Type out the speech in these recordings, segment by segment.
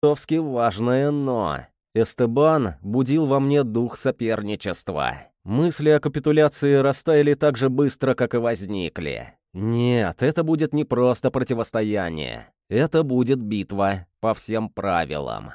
чертовски важное «но». Эстебан будил во мне дух соперничества. Мысли о капитуляции растаяли так же быстро, как и возникли. Нет, это будет не просто противостояние. Это будет битва по всем правилам.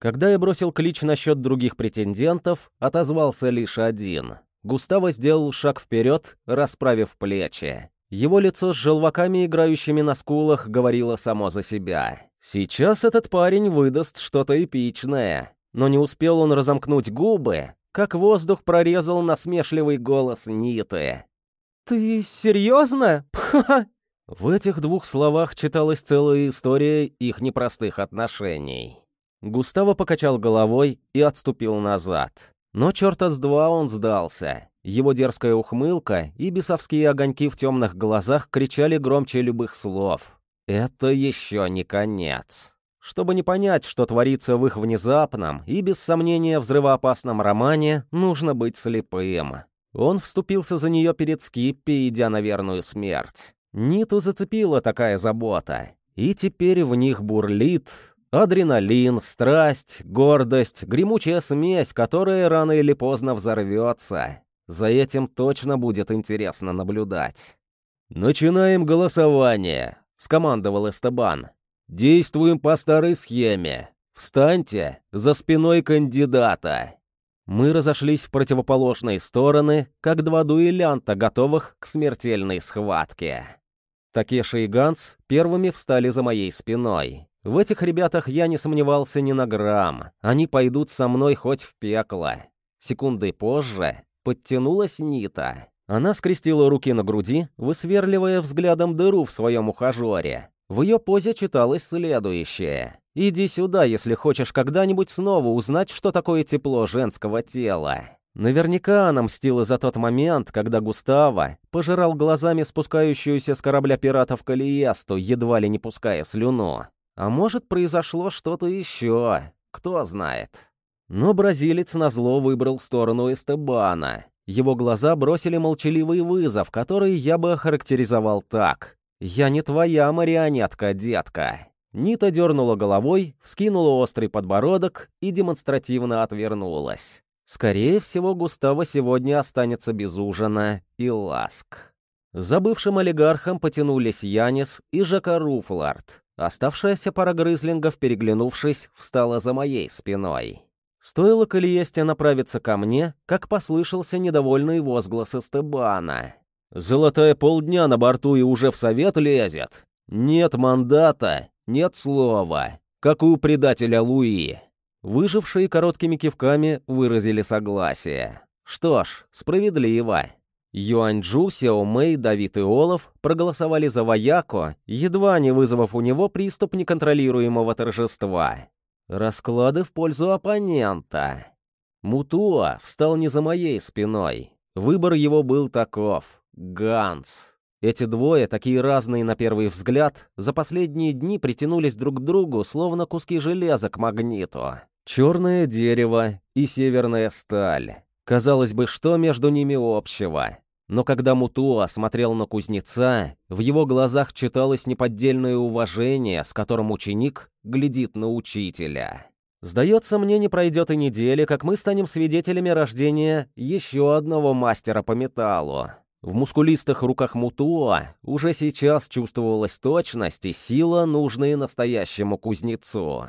Когда я бросил клич насчет других претендентов, отозвался лишь один. Густаво сделал шаг вперед, расправив плечи. Его лицо с желваками, играющими на скулах, говорило само за себя. Сейчас этот парень выдаст что-то эпичное. Но не успел он разомкнуть губы, как воздух прорезал насмешливый голос Ниты. «Ты серьезно? Пха!» В этих двух словах читалась целая история их непростых отношений. Густаво покачал головой и отступил назад. Но черта с два он сдался. Его дерзкая ухмылка и бесовские огоньки в темных глазах кричали громче любых слов. Это еще не конец. Чтобы не понять, что творится в их внезапном и, без сомнения, взрывоопасном романе, нужно быть слепым. Он вступился за нее перед Скиппи, идя на верную смерть. Ниту зацепила такая забота, и теперь в них бурлит адреналин, страсть, гордость, гремучая смесь, которая рано или поздно взорвется. За этим точно будет интересно наблюдать. «Начинаем голосование», — скомандовал Эстебан. «Действуем по старой схеме. Встаньте за спиной кандидата». Мы разошлись в противоположные стороны, как два дуэлянта, готовых к смертельной схватке. Такеши и Ганс первыми встали за моей спиной. В этих ребятах я не сомневался ни на грамм. Они пойдут со мной хоть в пекло. Секунды позже подтянулась Нита. Она скрестила руки на груди, высверливая взглядом дыру в своем ухажере. В ее позе читалось следующее. «Иди сюда, если хочешь когда-нибудь снова узнать, что такое тепло женского тела». Наверняка она мстила за тот момент, когда Густаво пожирал глазами спускающуюся с корабля пиратов Калиесту, едва ли не пуская слюну. А может, произошло что-то еще, кто знает. Но бразилец назло выбрал сторону Эстебана. Его глаза бросили молчаливый вызов, который я бы охарактеризовал так. «Я не твоя марионетка, детка». Нита дернула головой, вскинула острый подбородок и демонстративно отвернулась. Скорее всего, Густаво сегодня останется без ужина и ласк. За бывшим олигархом потянулись Янис и Жака Руфлард. Оставшаяся пара грызлингов, переглянувшись, встала за моей спиной. Стоило Калиесте направиться ко мне, как послышался недовольный возглас Эстебана. «Золотая полдня на борту и уже в совет лезет. Нет мандата, нет слова, как у предателя Луи». Выжившие короткими кивками выразили согласие. Что ж, справедливо. Юаньчжу, Сяо Мэй, Давид и Олаф проголосовали за вояку, едва не вызвав у него приступ неконтролируемого торжества. Расклады в пользу оппонента. Мутуа встал не за моей спиной. Выбор его был таков. Ганс. Эти двое, такие разные на первый взгляд, за последние дни притянулись друг к другу, словно куски железа к магниту. Черное дерево и северная сталь. Казалось бы, что между ними общего? Но когда Мутуа смотрел на кузнеца, в его глазах читалось неподдельное уважение, с которым ученик глядит на учителя. Сдается мне, не пройдет и недели, как мы станем свидетелями рождения еще одного мастера по металлу. В мускулистых руках Мутуа уже сейчас чувствовалась точность и сила, нужные настоящему кузнецу.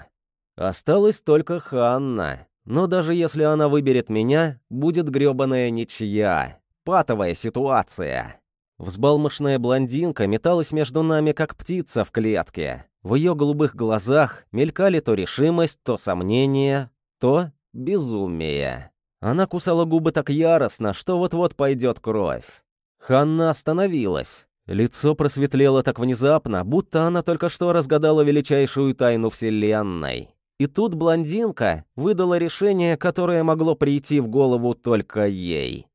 Осталась только Ханна, но даже если она выберет меня, будет грёбаная ничья патовая ситуация. Взбалмошная блондинка металась между нами, как птица в клетке. В ее голубых глазах мелькали то решимость, то сомнение, то безумие. Она кусала губы так яростно, что вот-вот пойдет кровь. Ханна остановилась. Лицо просветлело так внезапно, будто она только что разгадала величайшую тайну Вселенной. И тут блондинка выдала решение, которое могло прийти в голову только ей.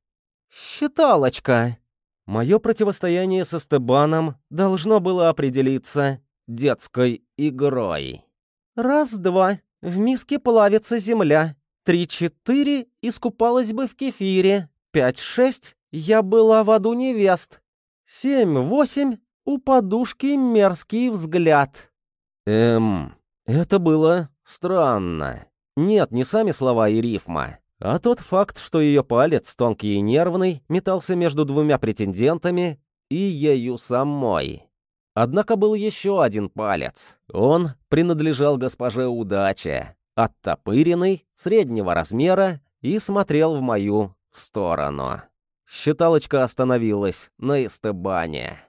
«Считалочка!» Мое противостояние со Стебаном должно было определиться детской игрой. «Раз-два, в миске плавится земля. Три-четыре, искупалась бы в кефире. Пять-шесть, я была в аду невест. Семь-восемь, у подушки мерзкий взгляд». Эм, это было Странно. Нет, не сами слова и рифма, а тот факт, что ее палец, тонкий и нервный, метался между двумя претендентами и ею самой. Однако был еще один палец. Он принадлежал госпоже Удаче, оттопыренный, среднего размера, и смотрел в мою сторону. Считалочка остановилась на эстебане.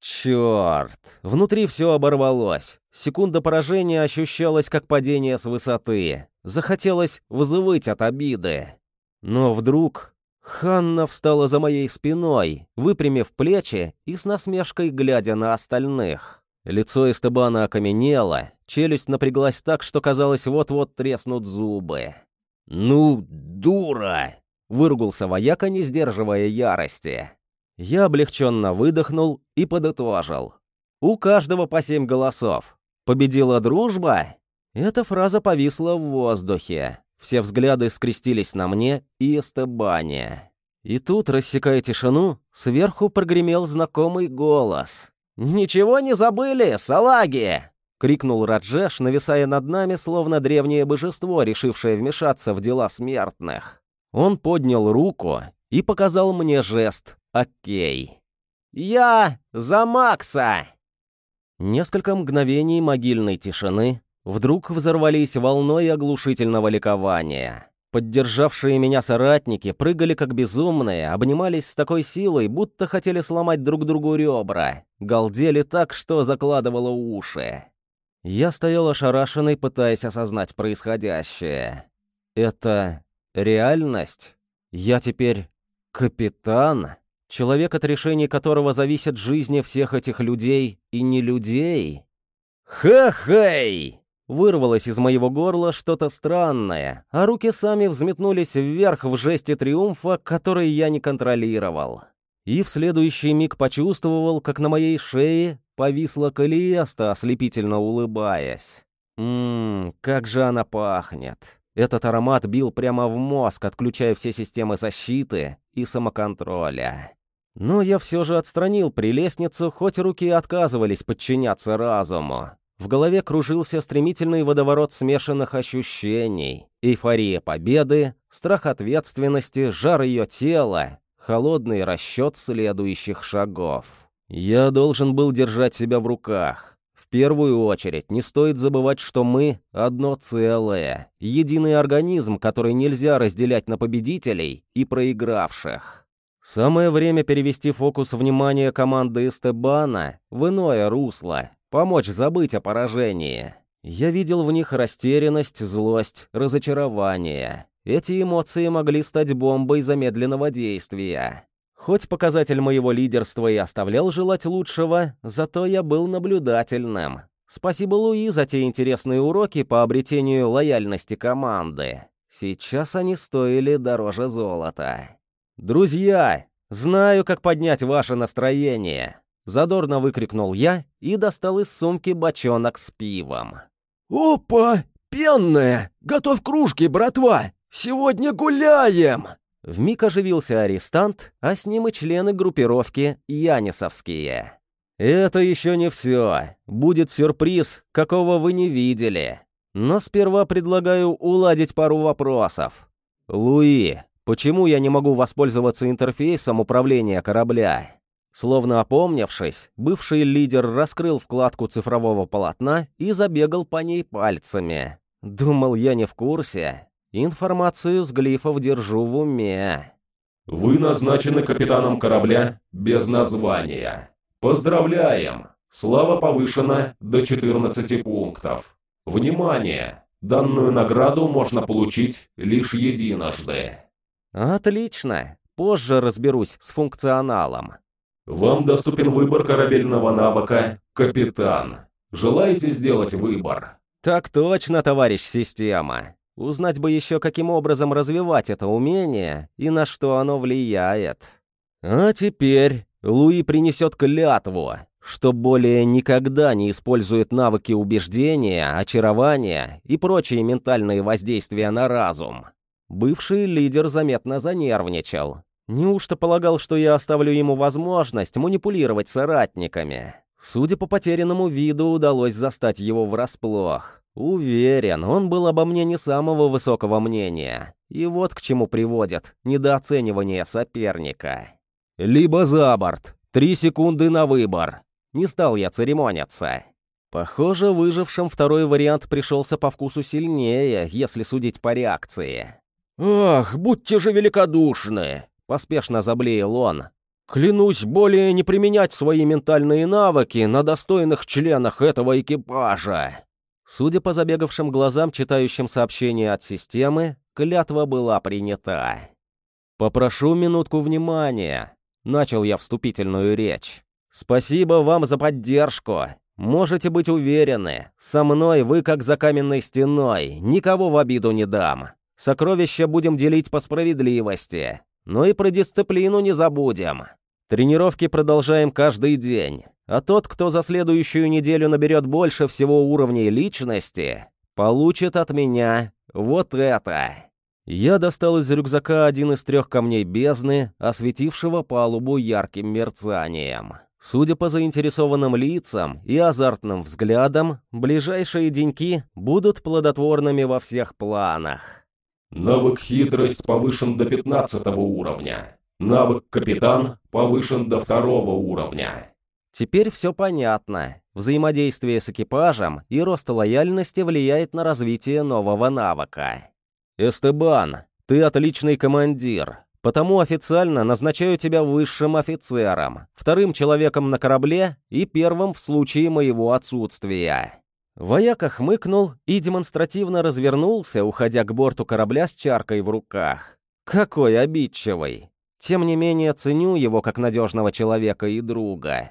Черт! Внутри все оборвалось. Секунда поражения ощущалась как падение с высоты. Захотелось взвыть от обиды. Но вдруг Ханна встала за моей спиной, выпрямив плечи и с насмешкой глядя на остальных. Лицо Эстебана окаменело, челюсть напряглась так, что казалось, вот-вот треснут зубы. «Ну, дура!» — выругался вояка, не сдерживая ярости. Я облегченно выдохнул и подытожил. «У каждого по семь голосов. Победила дружба?» Эта фраза повисла в воздухе. Все взгляды скрестились на мне и Эстебане. И тут, рассекая тишину, сверху прогремел знакомый голос. «Ничего не забыли, салаги!» — крикнул Раджеш, нависая над нами, словно древнее божество, решившее вмешаться в дела смертных. Он поднял руку и показал мне жест «Окей». «Я за Макса!» Несколько мгновений могильной тишины вдруг взорвались волной оглушительного ликования. Поддержавшие меня соратники прыгали как безумные, обнимались с такой силой, будто хотели сломать друг другу ребра, галдели так, что закладывало уши. Я стоял ошарашенный, пытаясь осознать происходящее. Это реальность? Я теперь капитан? Человек, от решений которого зависят жизни всех этих людей и не людей? «Ха-хей!» Вырвалось из моего горла что-то странное, а руки сами взметнулись вверх в жесте триумфа, который я не контролировал. И в следующий миг почувствовал, как на моей шее повисла Калиеста, ослепительно улыбаясь. Ммм, как же она пахнет. Этот аромат бил прямо в мозг, отключая все системы защиты и самоконтроля. Но я все же отстранил прелестницу, хоть руки отказывались подчиняться разуму. В голове кружился стремительный водоворот смешанных ощущений. Эйфория победы, страх ответственности, жар ее тела, холодный расчет следующих шагов. Я должен был держать себя в руках. В первую очередь, не стоит забывать, что мы — одно целое, единый организм, который нельзя разделять на победителей и проигравших. Самое время перевести фокус внимания команды Эстебана в иное русло, помочь забыть о поражении. Я видел в них растерянность, злость, разочарование. Эти эмоции могли стать бомбой замедленного действия. Хоть показатель моего лидерства и оставлял желать лучшего, зато я был наблюдательным. Спасибо Луи за те интересные уроки по обретению лояльности команды. Сейчас они стоили дороже золота. «Друзья, знаю, как поднять ваше настроение!» Задорно выкрикнул я и достал из сумки бочонок с пивом. «Опа! Пенная! Готовь кружки, братва! Сегодня гуляем!» Вмиг оживился арестант, а с ним и члены группировки Янисовские. «Это еще не все. Будет сюрприз, какого вы не видели. Но сперва предлагаю уладить пару вопросов. Луи, Почему я не могу воспользоваться интерфейсом управления корабля? Словно опомнившись, бывший лидер раскрыл вкладку цифрового полотна и забегал по ней пальцами. Думал, я не в курсе. Информацию с глифов держу в уме. Вы назначены капитаном корабля без названия. Поздравляем! Слава повышена до 14 пунктов. Внимание! Данную награду можно получить лишь единожды. «Отлично. Позже разберусь с функционалом». «Вам доступен выбор корабельного навыка «Капитан». Желаете сделать выбор?» «Так точно, товарищ система. Узнать бы еще, каким образом развивать это умение и на что оно влияет. А теперь Луи принесет клятву, что более никогда не использует навыки убеждения, очарования и прочие ментальные воздействия на разум. Бывший лидер заметно занервничал. Неужто полагал, что я оставлю ему возможность манипулировать соратниками? Судя по потерянному виду, удалось застать его врасплох. Уверен, он был обо мне не самого высокого мнения. И вот к чему приводит недооценивание соперника. Либо за борт. Три секунды на выбор. Не стал я церемониться. Похоже, выжившим второй вариант пришелся по вкусу сильнее, если судить по реакции. «Ах, будьте же великодушны!» — поспешно заблеял он. «Клянусь более не применять свои ментальные навыки на достойных членах этого экипажа!» Судя по забегавшим глазам, читающим сообщения от системы, клятва была принята. «Попрошу минутку внимания», — начал я вступительную речь. «Спасибо вам за поддержку. Можете быть уверены, со мной вы как за каменной стеной, никого в обиду не дам. Сокровища будем делить по справедливости. Но и про дисциплину не забудем. Тренировки продолжаем каждый день. А тот, кто за следующую неделю наберет больше всего уровней личности, получит от меня вот это. Я достал из рюкзака один из трех камней бездны, осветившего палубу ярким мерцанием. Судя по заинтересованным лицам и азартным взглядам, ближайшие деньки будут плодотворными во всех планах. Навык «Хитрость» повышен до 15 уровня. Навык «Капитан» повышен до второго уровня. Теперь все понятно. Взаимодействие с экипажем и рост лояльности влияет на развитие нового навыка. «Эстебан, ты отличный командир, потому официально назначаю тебя высшим офицером, вторым человеком на корабле и первым в случае моего отсутствия. Вояка хмыкнул и демонстративно развернулся, уходя к борту корабля с чаркой в руках. Какой обидчивый. Тем не менее, ценю его как надежного человека и друга.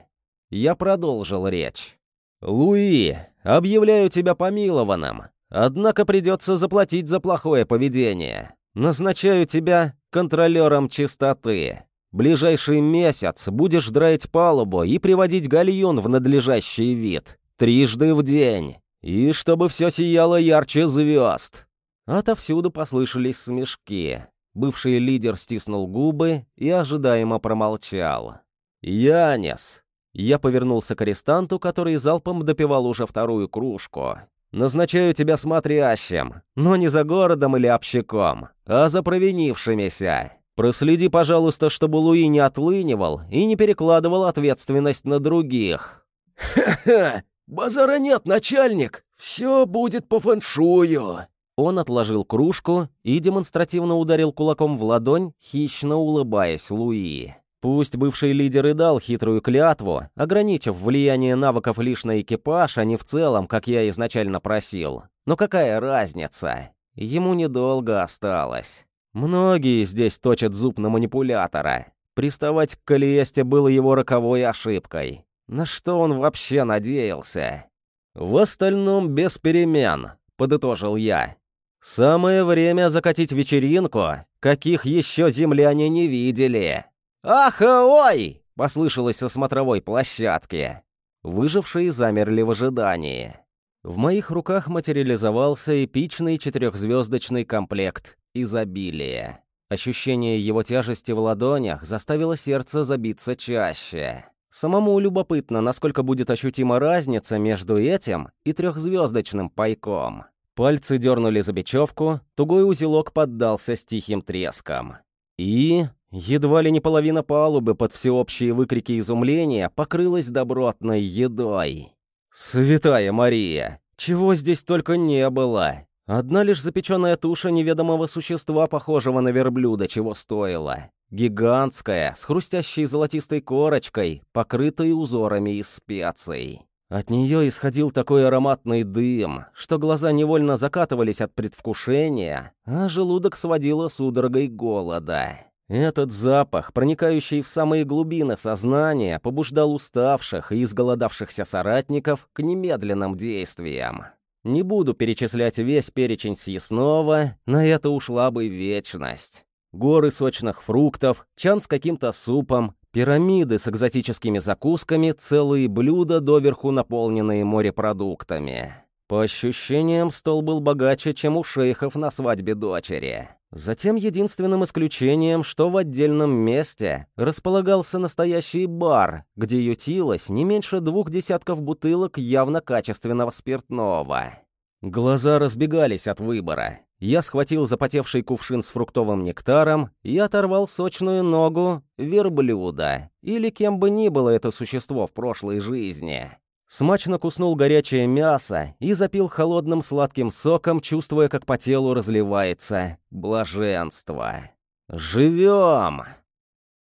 Я продолжил речь. «Луи, объявляю тебя помилованным. Однако придется заплатить за плохое поведение. Назначаю тебя контролером чистоты. Ближайший месяц будешь драить палубу и приводить гальюн в надлежащий вид. Трижды в день. И чтобы все сияло ярче звезд. Отовсюду послышались смешки. Бывший лидер стиснул губы и ожидаемо промолчал. «Янис!» Я повернулся к арестанту, который залпом допивал уже вторую кружку. «Назначаю тебя смотрящим, но не за городом или общаком, а за провинившимися. Проследи, пожалуйста, чтобы Луи не отлынивал и не перекладывал ответственность на других». «Ха-ха! «Базара нет, начальник! Все будет по фэншую!» Он отложил кружку и демонстративно ударил кулаком в ладонь, хищно улыбаясь Луи. Пусть бывший лидер и дал хитрую клятву, ограничив влияние навыков лишь на экипаж, а не в целом, как я изначально просил. Но какая разница? Ему недолго осталось. Многие здесь точат зуб на манипулятора. Приставать к Калиесте было его роковой ошибкой. На что он вообще надеялся? В остальном без перемен, подытожил я. Самое время закатить вечеринку, каких еще земляне не видели. «Ах, ой!» — послышалось со смотровой площадки. Выжившие замерли в ожидании. В моих руках материализовался эпичный четырехзвездочный комплект изобилия. Ощущение его тяжести в ладонях заставило сердце забиться чаще. Самому любопытно, насколько будет ощутима разница между этим и трехзвездочным пайком. Пальцы дернули за бечевку, тугой узелок поддался с тихим треском. И едва ли не половина палубы под всеобщие выкрики изумления покрылась добротной едой. «Святая Мария! Чего здесь только не было!» Одна лишь запеченная туша неведомого существа, похожего на верблюда, чего стоила. Гигантская, с хрустящей золотистой корочкой, покрытой узорами из специй. От нее исходил такой ароматный дым, что глаза невольно закатывались от предвкушения, а желудок сводило судорогой голода. Этот запах, проникающий в самые глубины сознания, побуждал уставших и изголодавшихся соратников к немедленным действиям. Не буду перечислять весь перечень съестного, на это ушла бы вечность горы сочных фруктов, чан с каким-то супом, пирамиды с экзотическими закусками, целые блюда, доверху наполненные морепродуктами. По ощущениям, стол был богаче, чем у шейхов на свадьбе дочери. Затем единственным исключением, что в отдельном месте располагался настоящий бар, где ютилось не меньше двух десятков бутылок явно качественного спиртного. Глаза разбегались от выбора. Я схватил запотевший кувшин с фруктовым нектаром и оторвал сочную ногу верблюда, или кем бы ни было это существо в прошлой жизни. Смачно куснул горячее мясо и запил холодным сладким соком, чувствуя, как по телу разливается блаженство. «Живем!»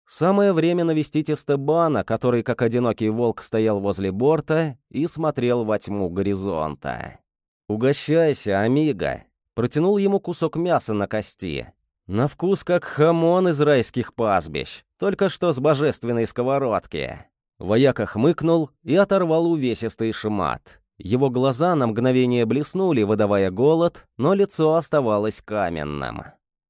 Самое время навестить Эстебана, который, как одинокий волк, стоял возле борта и смотрел во тьму горизонта. «Угощайся, амиго!» Протянул ему кусок мяса на кости. На вкус как хамон из райских пастбищ, только что с божественной сковородки. Вояка хмыкнул и оторвал увесистый шмат. Его глаза на мгновение блеснули, выдавая голод, но лицо оставалось каменным.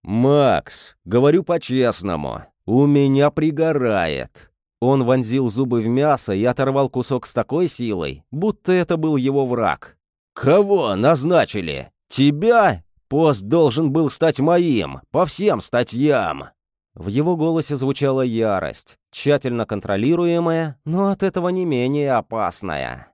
«Макс, говорю по-честному, у меня пригорает». Он вонзил зубы в мясо и оторвал кусок с такой силой, будто это был его враг. «Кого назначили? Тебя? Пост должен был стать моим, по всем статьям!» В его голосе звучала ярость, тщательно контролируемая, но от этого не менее опасная.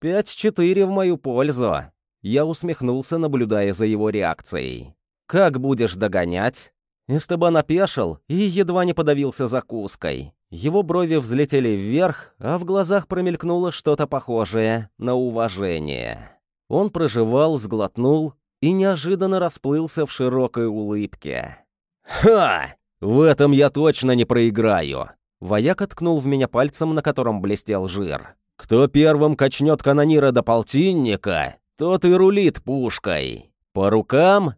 «Пять-четыре в мою пользу!» Я усмехнулся, наблюдая за его реакцией. «Как будешь догонять?» Эстебан опешил и едва не подавился закуской. Его брови взлетели вверх, а в глазах промелькнуло что-то похожее на уважение. Он проживал, сглотнул и неожиданно расплылся в широкой улыбке. «Ха! В этом я точно не проиграю!» Вояк откнул в меня пальцем, на котором блестел жир. «Кто первым качнет канонира до полтинника, тот и рулит пушкой. По рукам?»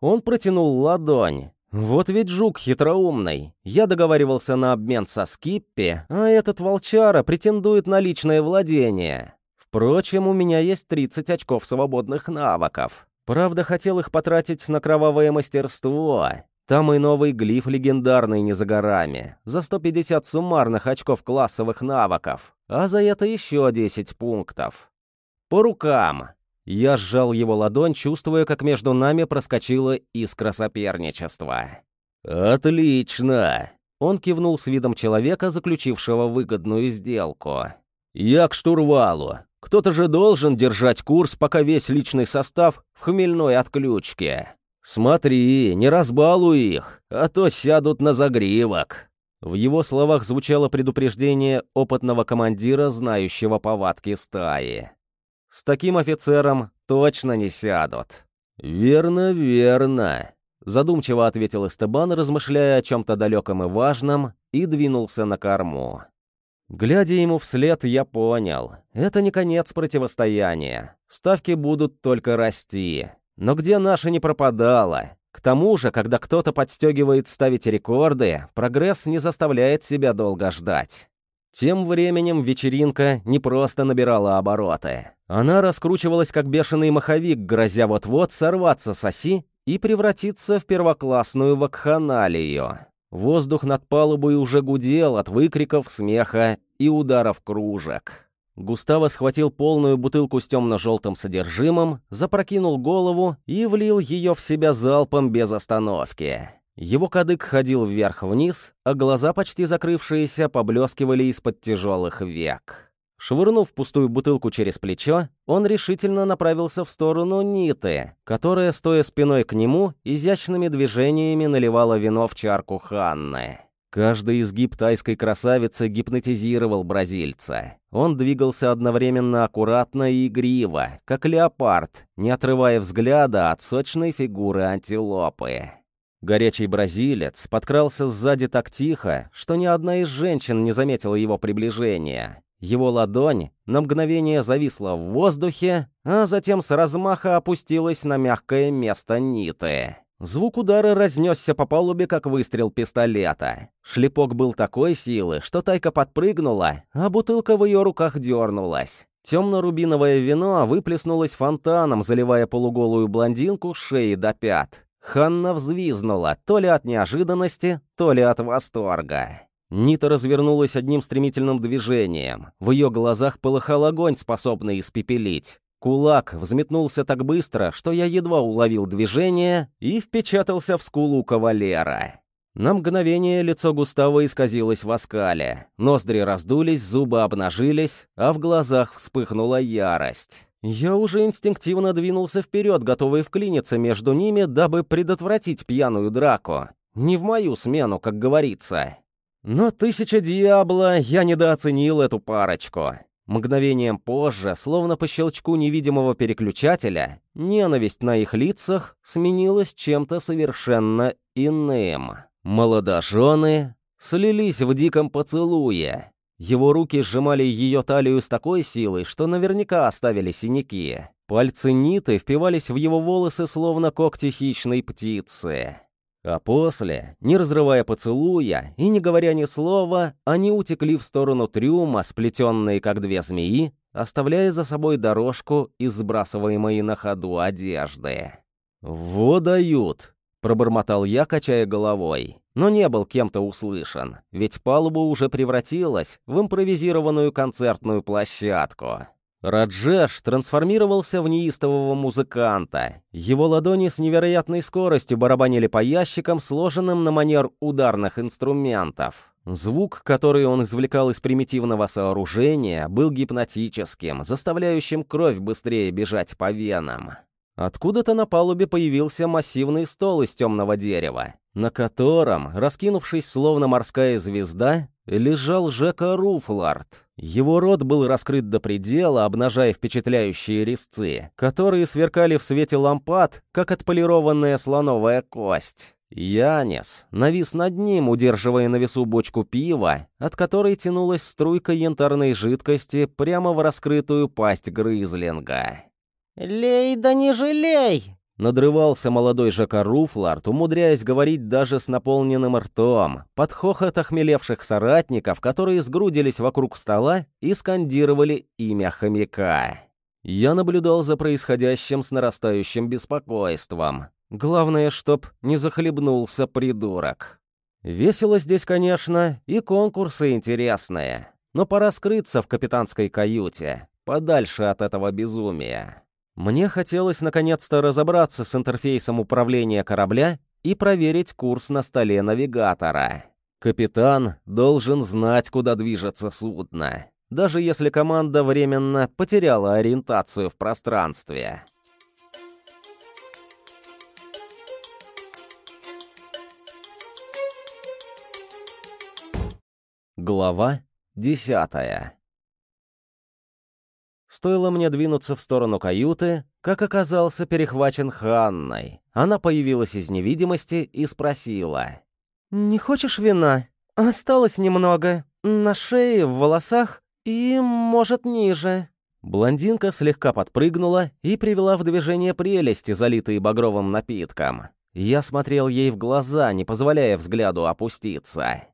Он протянул ладонь. «Вот ведь жук хитроумный. Я договаривался на обмен со Скиппи, а этот волчара претендует на личное владение. Впрочем, у меня есть 30 очков свободных навыков. Правда, хотел их потратить на кровавое мастерство. Там и новый глиф легендарный не за горами. За 150 суммарных очков классовых навыков. А за это еще 10 пунктов. По рукам. Я сжал его ладонь, чувствуя, как между нами проскочила искра соперничества. «Отлично!» Он кивнул с видом человека, заключившего выгодную сделку. «Я к штурвалу. Кто-то же должен держать курс, пока весь личный состав в хмельной отключке. Смотри, не разбалуй их, а то сядут на загривок». В его словах звучало предупреждение опытного командира, знающего повадки стаи. «С таким офицером точно не сядут». «Верно, верно», — задумчиво ответил Эстебан, размышляя о чем-то далеком и важном, и двинулся на корму. Глядя ему вслед, я понял. Это не конец противостояния. Ставки будут только расти. Но где наша не пропадала? К тому же, когда кто-то подстегивает ставить рекорды, прогресс не заставляет себя долго ждать. Тем временем вечеринка не просто набирала обороты. Она раскручивалась как бешеный маховик, грозя вот-вот сорваться с оси и превратиться в первоклассную вакханалию. Воздух над палубой уже гудел от выкриков, смеха и ударов кружек. Густаво схватил полную бутылку с темно-желтым содержимым, запрокинул голову и влил ее в себя залпом без остановки. Его кадык ходил вверх-вниз, а глаза, почти закрывшиеся, поблескивали из-под тяжелых век. Швырнув пустую бутылку через плечо, он решительно направился в сторону Ниты, которая, стоя спиной к нему, изящными движениями наливала вино в чарку Ханны. Каждый изгиб тайской красавицы гипнотизировал бразильца. Он двигался одновременно аккуратно и игриво, как леопард, не отрывая взгляда от сочной фигуры антилопы. Горячий бразилец подкрался сзади так тихо, что ни одна из женщин не заметила его приближения. Его ладонь на мгновение зависла в воздухе, а затем с размаха опустилась на мягкое место Ниты. Звук удара разнесся по палубе, как выстрел пистолета. Шлепок был такой силы, что Тайка подпрыгнула, а бутылка в ее руках дернулась. Темно-рубиновое вино выплеснулось фонтаном, заливая полуголую блондинку с шеи до пят. Ханна взвизнула, то ли от неожиданности, то ли от восторга. Нита развернулась одним стремительным движением. В ее глазах полыхал огонь, способный испепелить. Кулак взметнулся так быстро, что я едва уловил движение и впечатался в скулу кавалера. На мгновение лицо Густава исказилось в оскале. Ноздри раздулись, зубы обнажились, а в глазах вспыхнула ярость. Я уже инстинктивно двинулся вперед, готовый вклиниться между ними, дабы предотвратить пьяную драку. Не в мою смену, как говорится. Но тысяча дьябла я недооценил эту парочку. Мгновением позже, словно по щелчку невидимого переключателя, ненависть на их лицах сменилась чем-то совершенно иным. Молодожены слились в диком поцелуе. Его руки сжимали ее талию с такой силой, что наверняка оставили синяки. Пальцы Ниты впивались в его волосы, словно когти хищной птицы. А после, не разрывая поцелуя и не говоря ни слова, они утекли в сторону трюма, сплетенные как две змеи, оставляя за собой дорожку из сбрасываемой на ходу одежды. «Во дают!» — пробормотал я, качая головой но не был кем-то услышан, ведь палуба уже превратилась в импровизированную концертную площадку. Раджеш трансформировался в неистового музыканта. Его ладони с невероятной скоростью барабанили по ящикам, сложенным на манер ударных инструментов. Звук, который он извлекал из примитивного сооружения, был гипнотическим, заставляющим кровь быстрее бежать по венам. Откуда-то на палубе появился массивный стол из темного дерева, на котором, раскинувшись словно морская звезда, лежал Жека Руфлард. Его рот был раскрыт до предела, обнажая впечатляющие резцы, которые сверкали в свете лампад, как отполированная слоновая кость. Янис навис над ним, удерживая на весу бочку пива, от которой тянулась струйка янтарной жидкости прямо в раскрытую пасть грызлинга. «Лей да не жалей!» Надрывался молодой Жака Руфлард, умудряясь говорить даже с наполненным ртом, под хохот охмелевших соратников, которые сгрудились вокруг стола и скандировали имя хомяка. Я наблюдал за происходящим с нарастающим беспокойством. Главное, чтоб не захлебнулся придурок. Весело здесь, конечно, и конкурсы интересные. Но пора скрыться в капитанской каюте, подальше от этого безумия. Мне хотелось наконец-то разобраться с интерфейсом управления корабля и проверить курс на столе навигатора. Капитан должен знать, куда движется судно, даже если команда временно потеряла ориентацию в пространстве. Глава десятая Стоило мне двинуться в сторону каюты, как оказался перехвачен Ханной. Она появилась из невидимости и спросила. «Не хочешь вина? Осталось немного. На шее, в волосах и, может, ниже». Блондинка слегка подпрыгнула и привела в движение прелести, залитые багровым напитком. Я смотрел ей в глаза, не позволяя взгляду опуститься.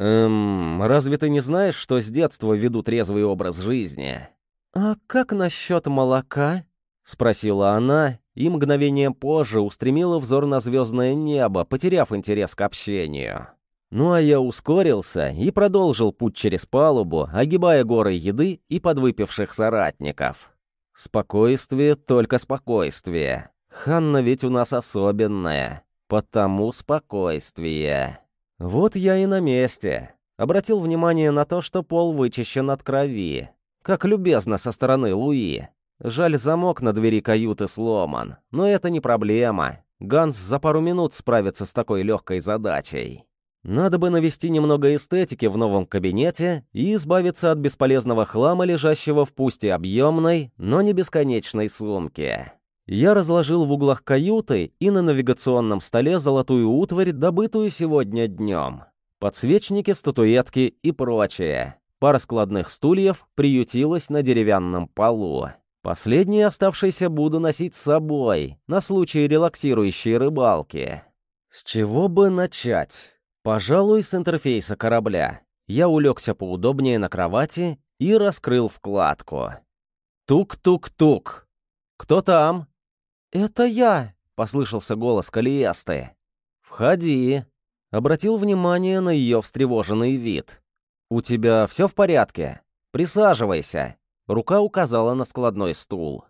«Эм, разве ты не знаешь, что с детства веду трезвый образ жизни?» «А как насчет молока?» — спросила она, и мгновением позже устремила взор на звездное небо, потеряв интерес к общению. Ну а я ускорился и продолжил путь через палубу, огибая горы еды и подвыпивших соратников. Спокойствие, только спокойствие. Ханна ведь у нас особенная, потому спокойствие. Вот я и на месте. Обратил внимание на то, что пол вычищен от крови. Как любезно со стороны Луи. Жаль, замок на двери каюты сломан. Но это не проблема. Ганс за пару минут справится с такой легкой задачей. Надо бы навести немного эстетики в новом кабинете и избавиться от бесполезного хлама, лежащего в пусте объемной, но не бесконечной сумке. Я разложил в углах каюты и на навигационном столе золотую утварь, добытую сегодня днем. Подсвечники, статуэтки и прочее. Пара складных стульев приютилась на деревянном полу. Последние оставшиеся буду носить с собой, на случай релаксирующей рыбалки. С чего бы начать? Пожалуй, с интерфейса корабля. Я улегся поудобнее на кровати и раскрыл вкладку. Тук-тук-тук. «Кто там?» «Это я», — послышался голос Калиесты. «Входи». Обратил внимание на ее встревоженный вид. «У тебя все в порядке? Присаживайся!» Рука указала на складной стул.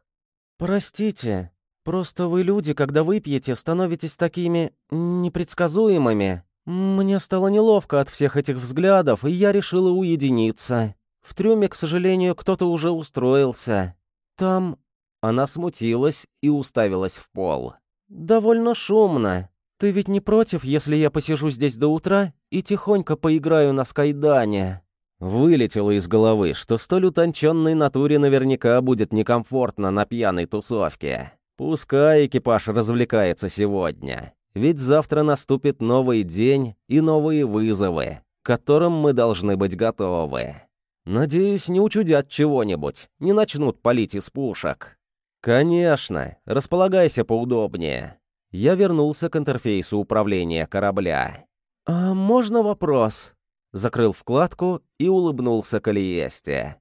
«Простите, просто вы люди, когда выпьете, становитесь такими... непредсказуемыми. Мне стало неловко от всех этих взглядов, и я решила уединиться. В трюме, к сожалению, кто-то уже устроился. Там Она смутилась и уставилась в пол. «Довольно шумно. Ты ведь не против, если я посижу здесь до утра и тихонько поиграю на скайдане?» Вылетело из головы, что столь утонченной натуре наверняка будет некомфортно на пьяной тусовке. Пускай экипаж развлекается сегодня. Ведь завтра наступит новый день и новые вызовы, к которым мы должны быть готовы. Надеюсь, не учудят чего-нибудь, не начнут палить из пушек. Конечно, располагайся поудобнее. Я вернулся к интерфейсу управления корабля. «А можно вопрос?» Закрыл вкладку и улыбнулся Калиесте.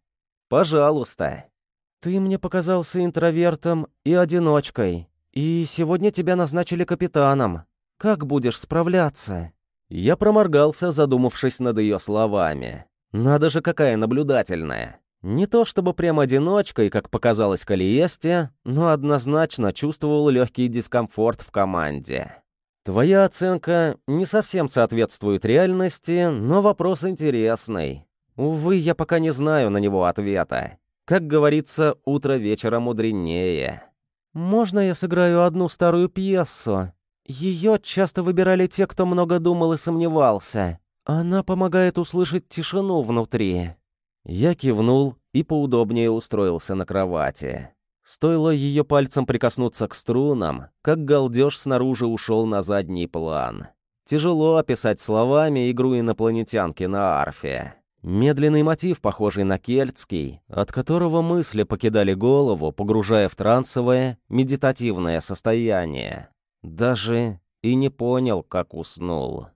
«Пожалуйста». «Ты мне показался интровертом и одиночкой, и сегодня тебя назначили капитаном. Как будешь справляться?» Я проморгался, задумавшись над ее словами. «Надо же, какая наблюдательная. Не то чтобы прям одиночкой, как показалось Калиесте, но однозначно чувствовал легкий дискомфорт в команде. Твоя оценка не совсем соответствует реальности, но вопрос интересный. Увы, я пока не знаю на него ответа. Как говорится, утро вечера мудренее. «Можно я сыграю одну старую пьесу? Ее часто выбирали те, кто много думал и сомневался. Она помогает услышать тишину внутри». Я кивнул и поудобнее устроился на кровати. Стоило ее пальцем прикоснуться к струнам, как галдеж снаружи ушел на задний план. Тяжело описать словами игру инопланетянки на арфе. Медленный мотив, похожий на кельтский, от которого мысли покидали голову, погружая в трансовое, медитативное состояние. Даже и не понял, как уснул.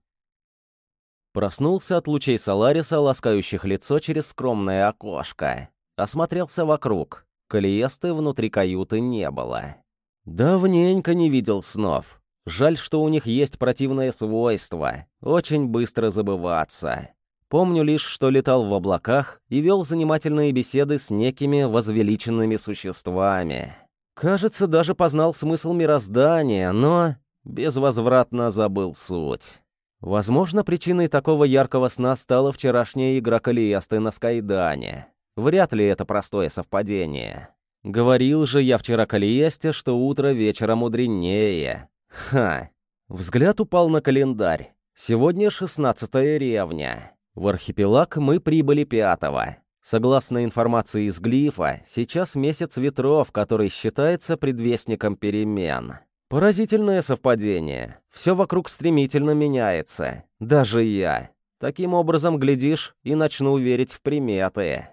Проснулся от лучей Солариса, ласкающих лицо через скромное окошко. Осмотрелся вокруг. Калиесты внутри каюты не было. Давненько не видел снов. Жаль, что у них есть противное свойство — очень быстро забываться. Помню лишь, что летал в облаках и вел занимательные беседы с некими возвеличенными существами. Кажется, даже познал смысл мироздания, но безвозвратно забыл суть. Возможно, причиной такого яркого сна стала вчерашняя игра Калиесты на Скайдане. Вряд ли это простое совпадение. Говорил же я вчера Калиесте, что утро вечера мудренее. Ха. Взгляд упал на календарь. Сегодня шестнадцатая ревня. В архипелаг мы прибыли пятого. Согласно информации из глифа, сейчас месяц ветров, который считается предвестником перемен. Поразительное совпадение. Все вокруг стремительно меняется. Даже я. Таким образом, глядишь, и начну верить в приметы.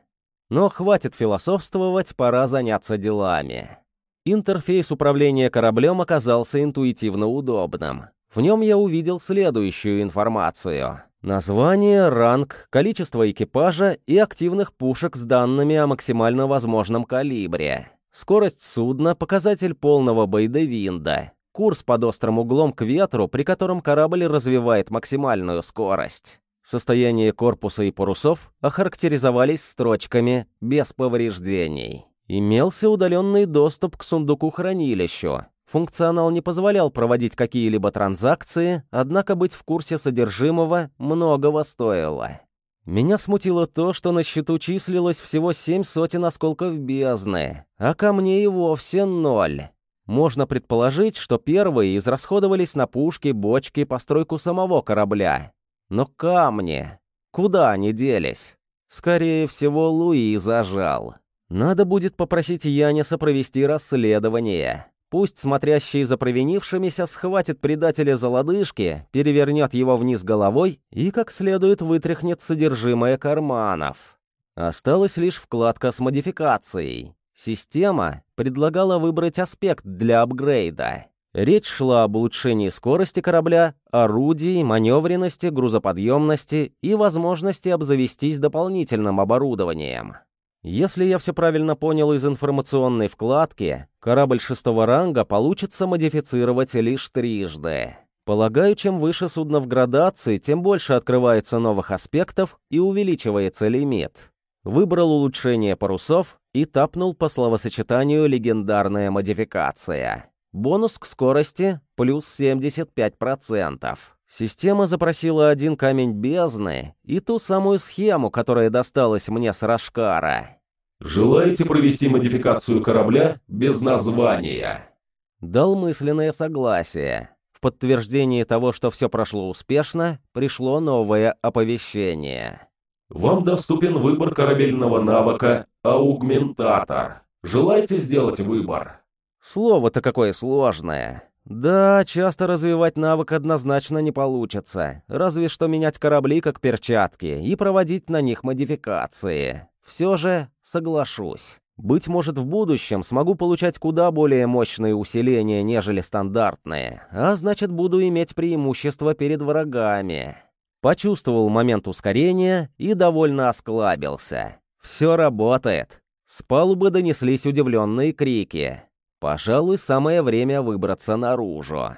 Но хватит философствовать, пора заняться делами. Интерфейс управления кораблем оказался интуитивно удобным. В нем я увидел следующую информацию. Название, ранг, количество экипажа и активных пушек с данными о максимально возможном калибре. Скорость судна, показатель полного бойдевинда. Курс под острым углом к ветру, при котором корабль развивает максимальную скорость. Состояние корпуса и парусов охарактеризовались строчками «без повреждений». Имелся удаленный доступ к сундуку-хранилищу. Функционал не позволял проводить какие-либо транзакции, однако быть в курсе содержимого многого стоило. Меня смутило то, что на счету числилось всего семь сотен осколков бездны, а ко мне и вовсе ноль. Можно предположить, что первые израсходовались на пушки, бочки, постройку самого корабля. Но камни... Куда они делись? Скорее всего, Луи зажал. Надо будет попросить Яниса провести расследование. Пусть смотрящий за провинившимися схватит предателя за лодыжки, перевернет его вниз головой и как следует вытряхнет содержимое карманов. Осталась лишь вкладка с модификацией. Система предлагала выбрать аспект для апгрейда. Речь шла об улучшении скорости корабля, орудий, маневренности, грузоподъемности и возможности обзавестись дополнительным оборудованием. Если я все правильно понял из информационной вкладки, корабль шестого ранга получится модифицировать лишь трижды. Полагаю, чем выше судно в градации, тем больше открывается новых аспектов и увеличивается лимит. Выбрал улучшение парусов и тапнул по словосочетанию «легендарная модификация». Бонус к скорости плюс 75%. Система запросила один камень бездны и ту самую схему, которая досталась мне с Рашкара. Желаете провести модификацию корабля без названия? Дал мысленное согласие. В подтверждении того, что все прошло успешно, пришло новое оповещение. Вам доступен выбор корабельного навыка «Аугментатор». Желаете сделать выбор? Слово-то какое сложное. Да, часто развивать навык однозначно не получится, разве что менять корабли как перчатки и проводить на них модификации. Все же соглашусь. Быть может, в будущем смогу получать куда более мощные усиления, нежели стандартные, а значит, буду иметь преимущество перед врагами. Почувствовал момент ускорения и довольно осклабился. Все работает. С палубы донеслись удивленные крики. Пожалуй, самое время выбраться наружу.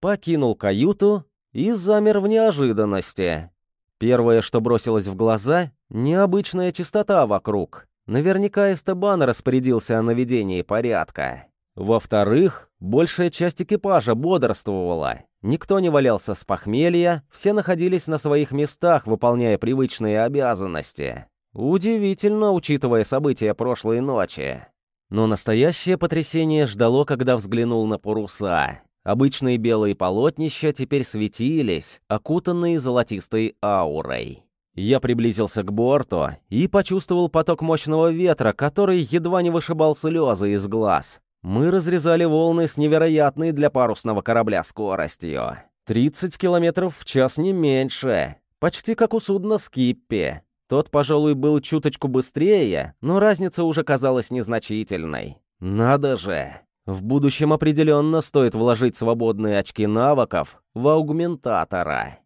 Покинул каюту и замер в неожиданности. Первое, что бросилось в глаза — необычная чистота вокруг. Наверняка Эстебан распорядился о наведении порядка. Во-вторых, большая часть экипажа бодрствовала. Никто не валялся с похмелья, все находились на своих местах, выполняя привычные обязанности. Удивительно, учитывая события прошлой ночи. Но настоящее потрясение ждало, когда взглянул на паруса. Обычные белые полотнища теперь светились, окутанные золотистой аурой. Я приблизился к борту и почувствовал поток мощного ветра, который едва не вышибал слезы из глаз. Мы разрезали волны с невероятной для парусного корабля скоростью. 30 километров в час не меньше. Почти как у судна «Скиппи». Тот, пожалуй, был чуточку быстрее, но разница уже казалась незначительной. Надо же! В будущем определенно стоит вложить свободные очки навыков в аугментатора.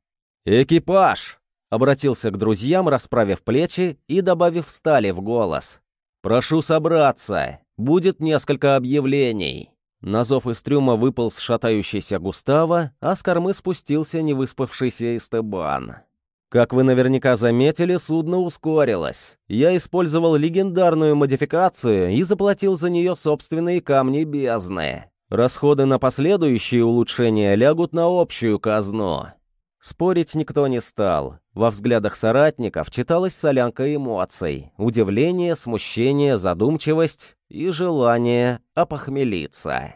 «Экипаж!» — обратился к друзьям, расправив плечи и добавив стали в голос. «Прошу собраться. Будет несколько объявлений». На зов из трюма выпал шатающийся Густава, а с кормы спустился невыспавшийся Эстебан. Как вы наверняка заметили, судно ускорилось. Я использовал легендарную модификацию и заплатил за нее собственные камни бездны. Расходы на последующие улучшения лягут на общую казну. Спорить никто не стал. Во взглядах соратников читалась солянка эмоций. Удивление, смущение, задумчивость и желание опохмелиться.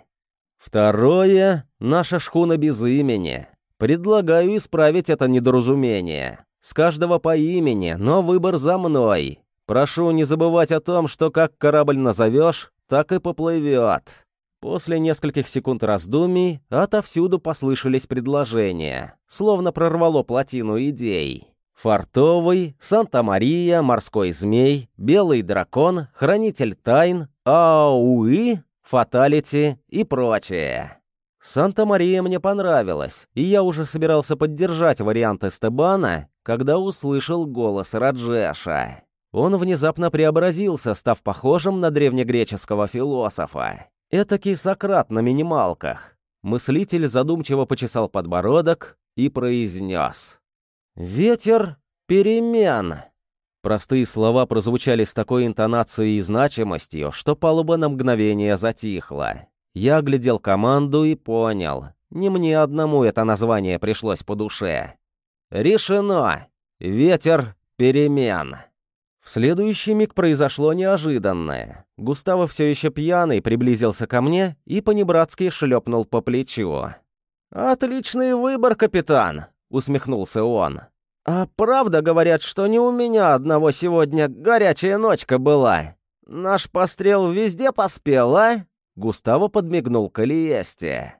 Второе — наша шхуна без имени. Предлагаю исправить это недоразумение. С каждого по имени, но выбор за мной. Прошу не забывать о том, что как корабль назовешь, так и поплывет». После нескольких секунд раздумий отовсюду послышались предложения, словно прорвало плотину идей. Фартовый, Санта-Мария, Морской Змей, Белый Дракон, Хранитель Тайн, Ауи, Фаталити и прочее. Санта-Мария мне понравилась, и я уже собирался поддержать вариант Эстебана, когда услышал голос Раджеша. Он внезапно преобразился, став похожим на древнегреческого философа. Этакий Сократ на минималках. Мыслитель задумчиво почесал подбородок и произнес. «Ветер перемен». Простые слова прозвучали с такой интонацией и значимостью, что палуба на мгновение затихла. Я оглядел команду и понял. Не мне одному это название пришлось по душе. «Решено! Ветер перемен!» В следующий миг произошло неожиданное. Густаво все еще пьяный приблизился ко мне и понебратски шлепнул по плечу. «Отличный выбор, капитан!» — усмехнулся он. «А правда говорят, что не у меня одного сегодня горячая ночка была? Наш пострел везде поспел, а?» Густаво подмигнул к Алиесте.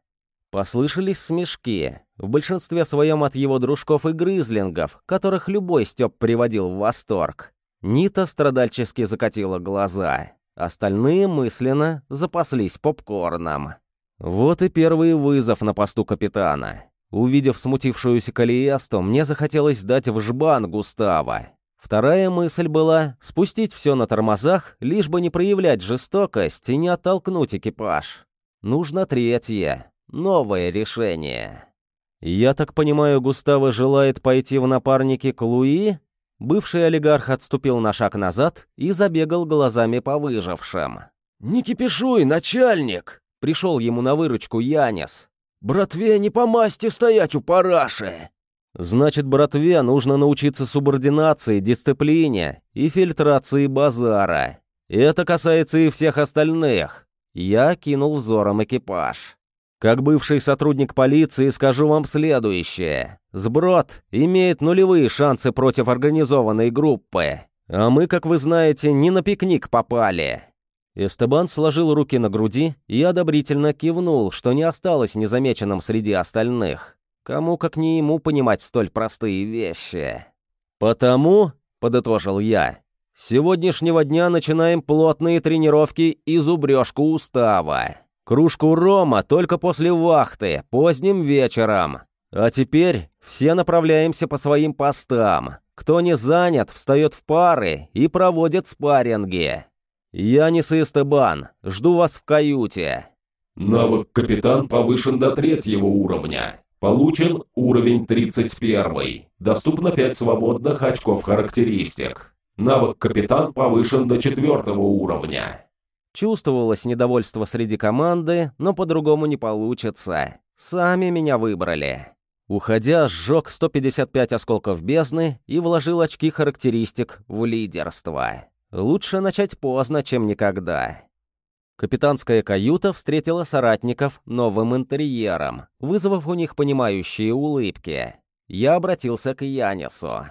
Послышались смешки, в большинстве своем от его дружков и грызлингов, которых любой Степ приводил в восторг. Нита страдальчески закатила глаза. Остальные мысленно запаслись попкорном. Вот и первый вызов на посту капитана. Увидев смутившуюся Калиесту, мне захотелось дать в жбан Густава. Вторая мысль была спустить все на тормозах, лишь бы не проявлять жестокость и не оттолкнуть экипаж. Нужно третье новое решение. Я так понимаю, Густаво желает пойти в напарники к Луи? Бывший олигарх отступил на шаг назад и забегал глазами по выжившим. «Не кипишуй, начальник!» — пришел ему на выручку Янис. «Братве не по масти стоять у параши!» «Значит, братве нужно научиться субординации, дисциплине и фильтрации базара. Это касается и всех остальных. Я кинул взором экипаж. Как бывший сотрудник полиции скажу вам следующее. Сброд имеет нулевые шансы против организованной группы. А мы, как вы знаете, не на пикник попали. Эстебан сложил руки на груди и одобрительно кивнул, что не осталось незамеченным среди остальных. Кому, как не ему, понимать столь простые вещи. «Потому», — подытожил я, — «с сегодняшнего дня начинаем плотные тренировки и зубрежку устава. Кружку рома только после вахты, поздним вечером. А теперь все направляемся по своим постам. Кто не занят, встает в пары и проводит спарринги. «Янис и Эстебан, жду вас в каюте». Навык «Капитан» повышен до третьего уровня. Получен уровень 31. Доступно 5 свободных очков характеристик. Навык «Капитан» повышен до четвертого уровня. Чувствовалось недовольство среди команды, но по-другому не получится. Сами меня выбрали. Уходя, сжег 155 осколков бездны и вложил очки характеристик в лидерство. Лучше начать поздно, чем никогда. Капитанская каюта встретила соратников новым интерьером, вызвав у них понимающие улыбки. Я обратился к Янису.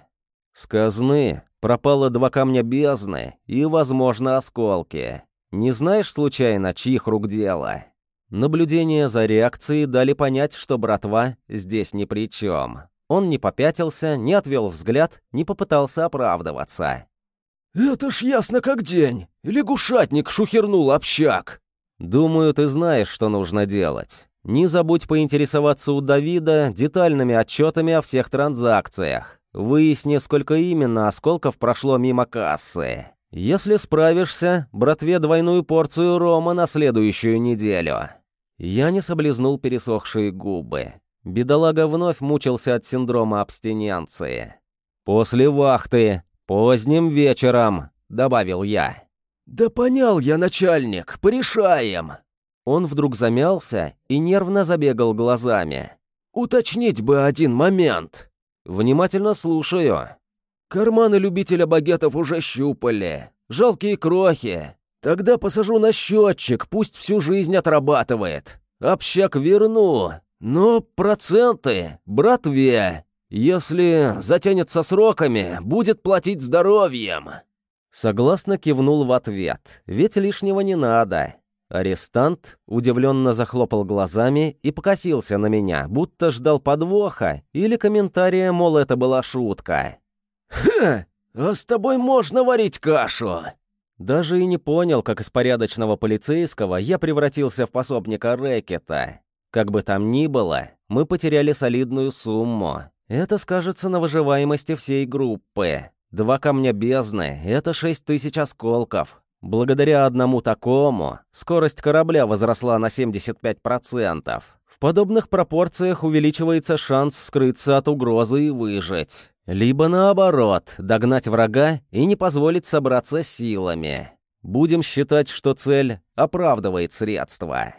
«С казны пропало два камня бездны и, возможно, осколки. Не знаешь, случайно, чьих рук дело?» Наблюдения за реакцией дали понять, что братва здесь ни при чем. Он не попятился, не отвел взгляд, не попытался оправдываться. «Это ж ясно как день. Лягушатник шухернул общак». «Думаю, ты знаешь, что нужно делать. Не забудь поинтересоваться у Давида детальными отчетами о всех транзакциях. Выясни, сколько именно осколков прошло мимо кассы. Если справишься, братве двойную порцию рома на следующую неделю». Я не соблизнул пересохшие губы. Бедолага вновь мучился от синдрома абстиненции. «После вахты «Поздним вечером», — добавил я. «Да понял я, начальник, порешаем». Он вдруг замялся и нервно забегал глазами. «Уточнить бы один момент». «Внимательно слушаю». «Карманы любителя багетов уже щупали. Жалкие крохи. Тогда посажу на счетчик, пусть всю жизнь отрабатывает. Общак верну, но проценты братве. Если затянет со сроками, будет платить здоровьем». Согласно кивнул в ответ, ведь лишнего не надо. Арестант удивленно захлопал глазами и покосился на меня, будто ждал подвоха или комментария, мол, это была шутка. «Ха! А с тобой можно варить кашу!» Даже и не понял, как из порядочного полицейского я превратился в пособника рэкета. Как бы там ни было, мы потеряли солидную сумму, это скажется на выживаемости всей группы. Два камня бездны — это шесть тысяч осколков. Благодаря одному такому скорость корабля возросла на 75%. В подобных пропорциях увеличивается шанс скрыться от угрозы и выжить. Либо наоборот, догнать врага и не позволить собраться силами. Будем считать, что цель оправдывает средства.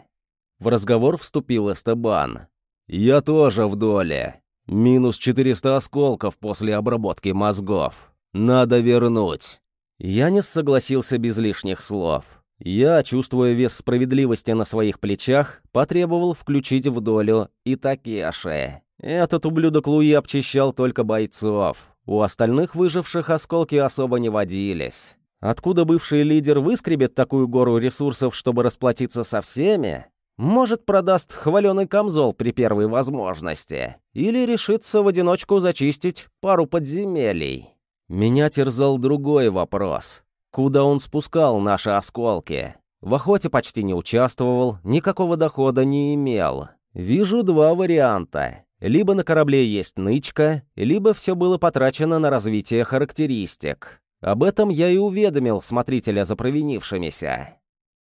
В разговор вступил Эстебан. «Я тоже в доле. Минус 400 осколков после обработки мозгов. Надо вернуть. Янис согласился без лишних слов. Я, чувствуя вес справедливости на своих плечах, потребовал включить в долю и Такеши. Этот ублюдок Луи обчищал только бойцов. У остальных выживших осколки особо не водились. Откуда бывший лидер выскребет такую гору ресурсов, чтобы расплатиться со всеми? Может, продаст хваленый камзол при первой возможности. Или решится в одиночку зачистить пару подземелий. Меня терзал другой вопрос. Куда он спускал наши осколки? В охоте почти не участвовал, никакого дохода не имел. Вижу два варианта. Либо на корабле есть нычка, либо все было потрачено на развитие характеристик. Об этом я и уведомил смотрителя за провинившимися.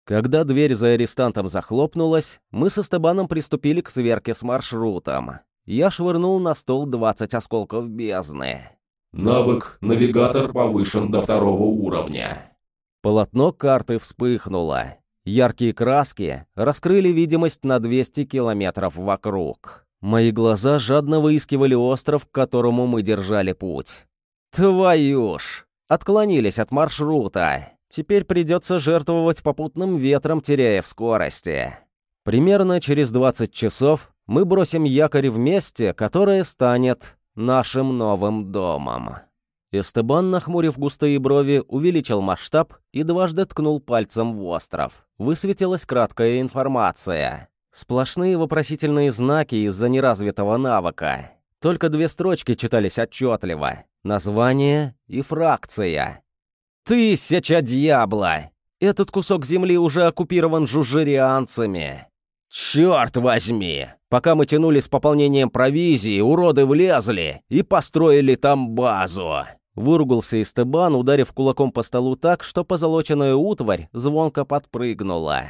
Когда дверь за арестантом захлопнулась, мы со Стебаном приступили к сверке с маршрутом. Я швырнул на стол 20 осколков бездны. Навык «Навигатор» повышен до второго уровня. Полотно карты вспыхнуло. Яркие краски раскрыли видимость на 200 километров вокруг. Мои глаза жадно выискивали остров, к которому мы держали путь. Твою ж! Отклонились от маршрута. Теперь придется жертвовать попутным ветром, теряя в скорости. Примерно через 20 часов мы бросим якорь в месте, которое станет нашим новым домом. Эстебан, нахмурив густые брови, увеличил масштаб и дважды ткнул пальцем в остров. Высветилась краткая информация. Сплошные вопросительные знаки из-за неразвитого навыка. Только две строчки читались отчетливо. Название и фракция. Тысяча дьябла! Этот кусок земли уже оккупирован жужжерианцами. Черт возьми! Пока мы тянули с пополнением провизии, уроды влезли и построили там базу. Выругался Истебан, ударив кулаком по столу так, что позолоченная утварь звонко подпрыгнула.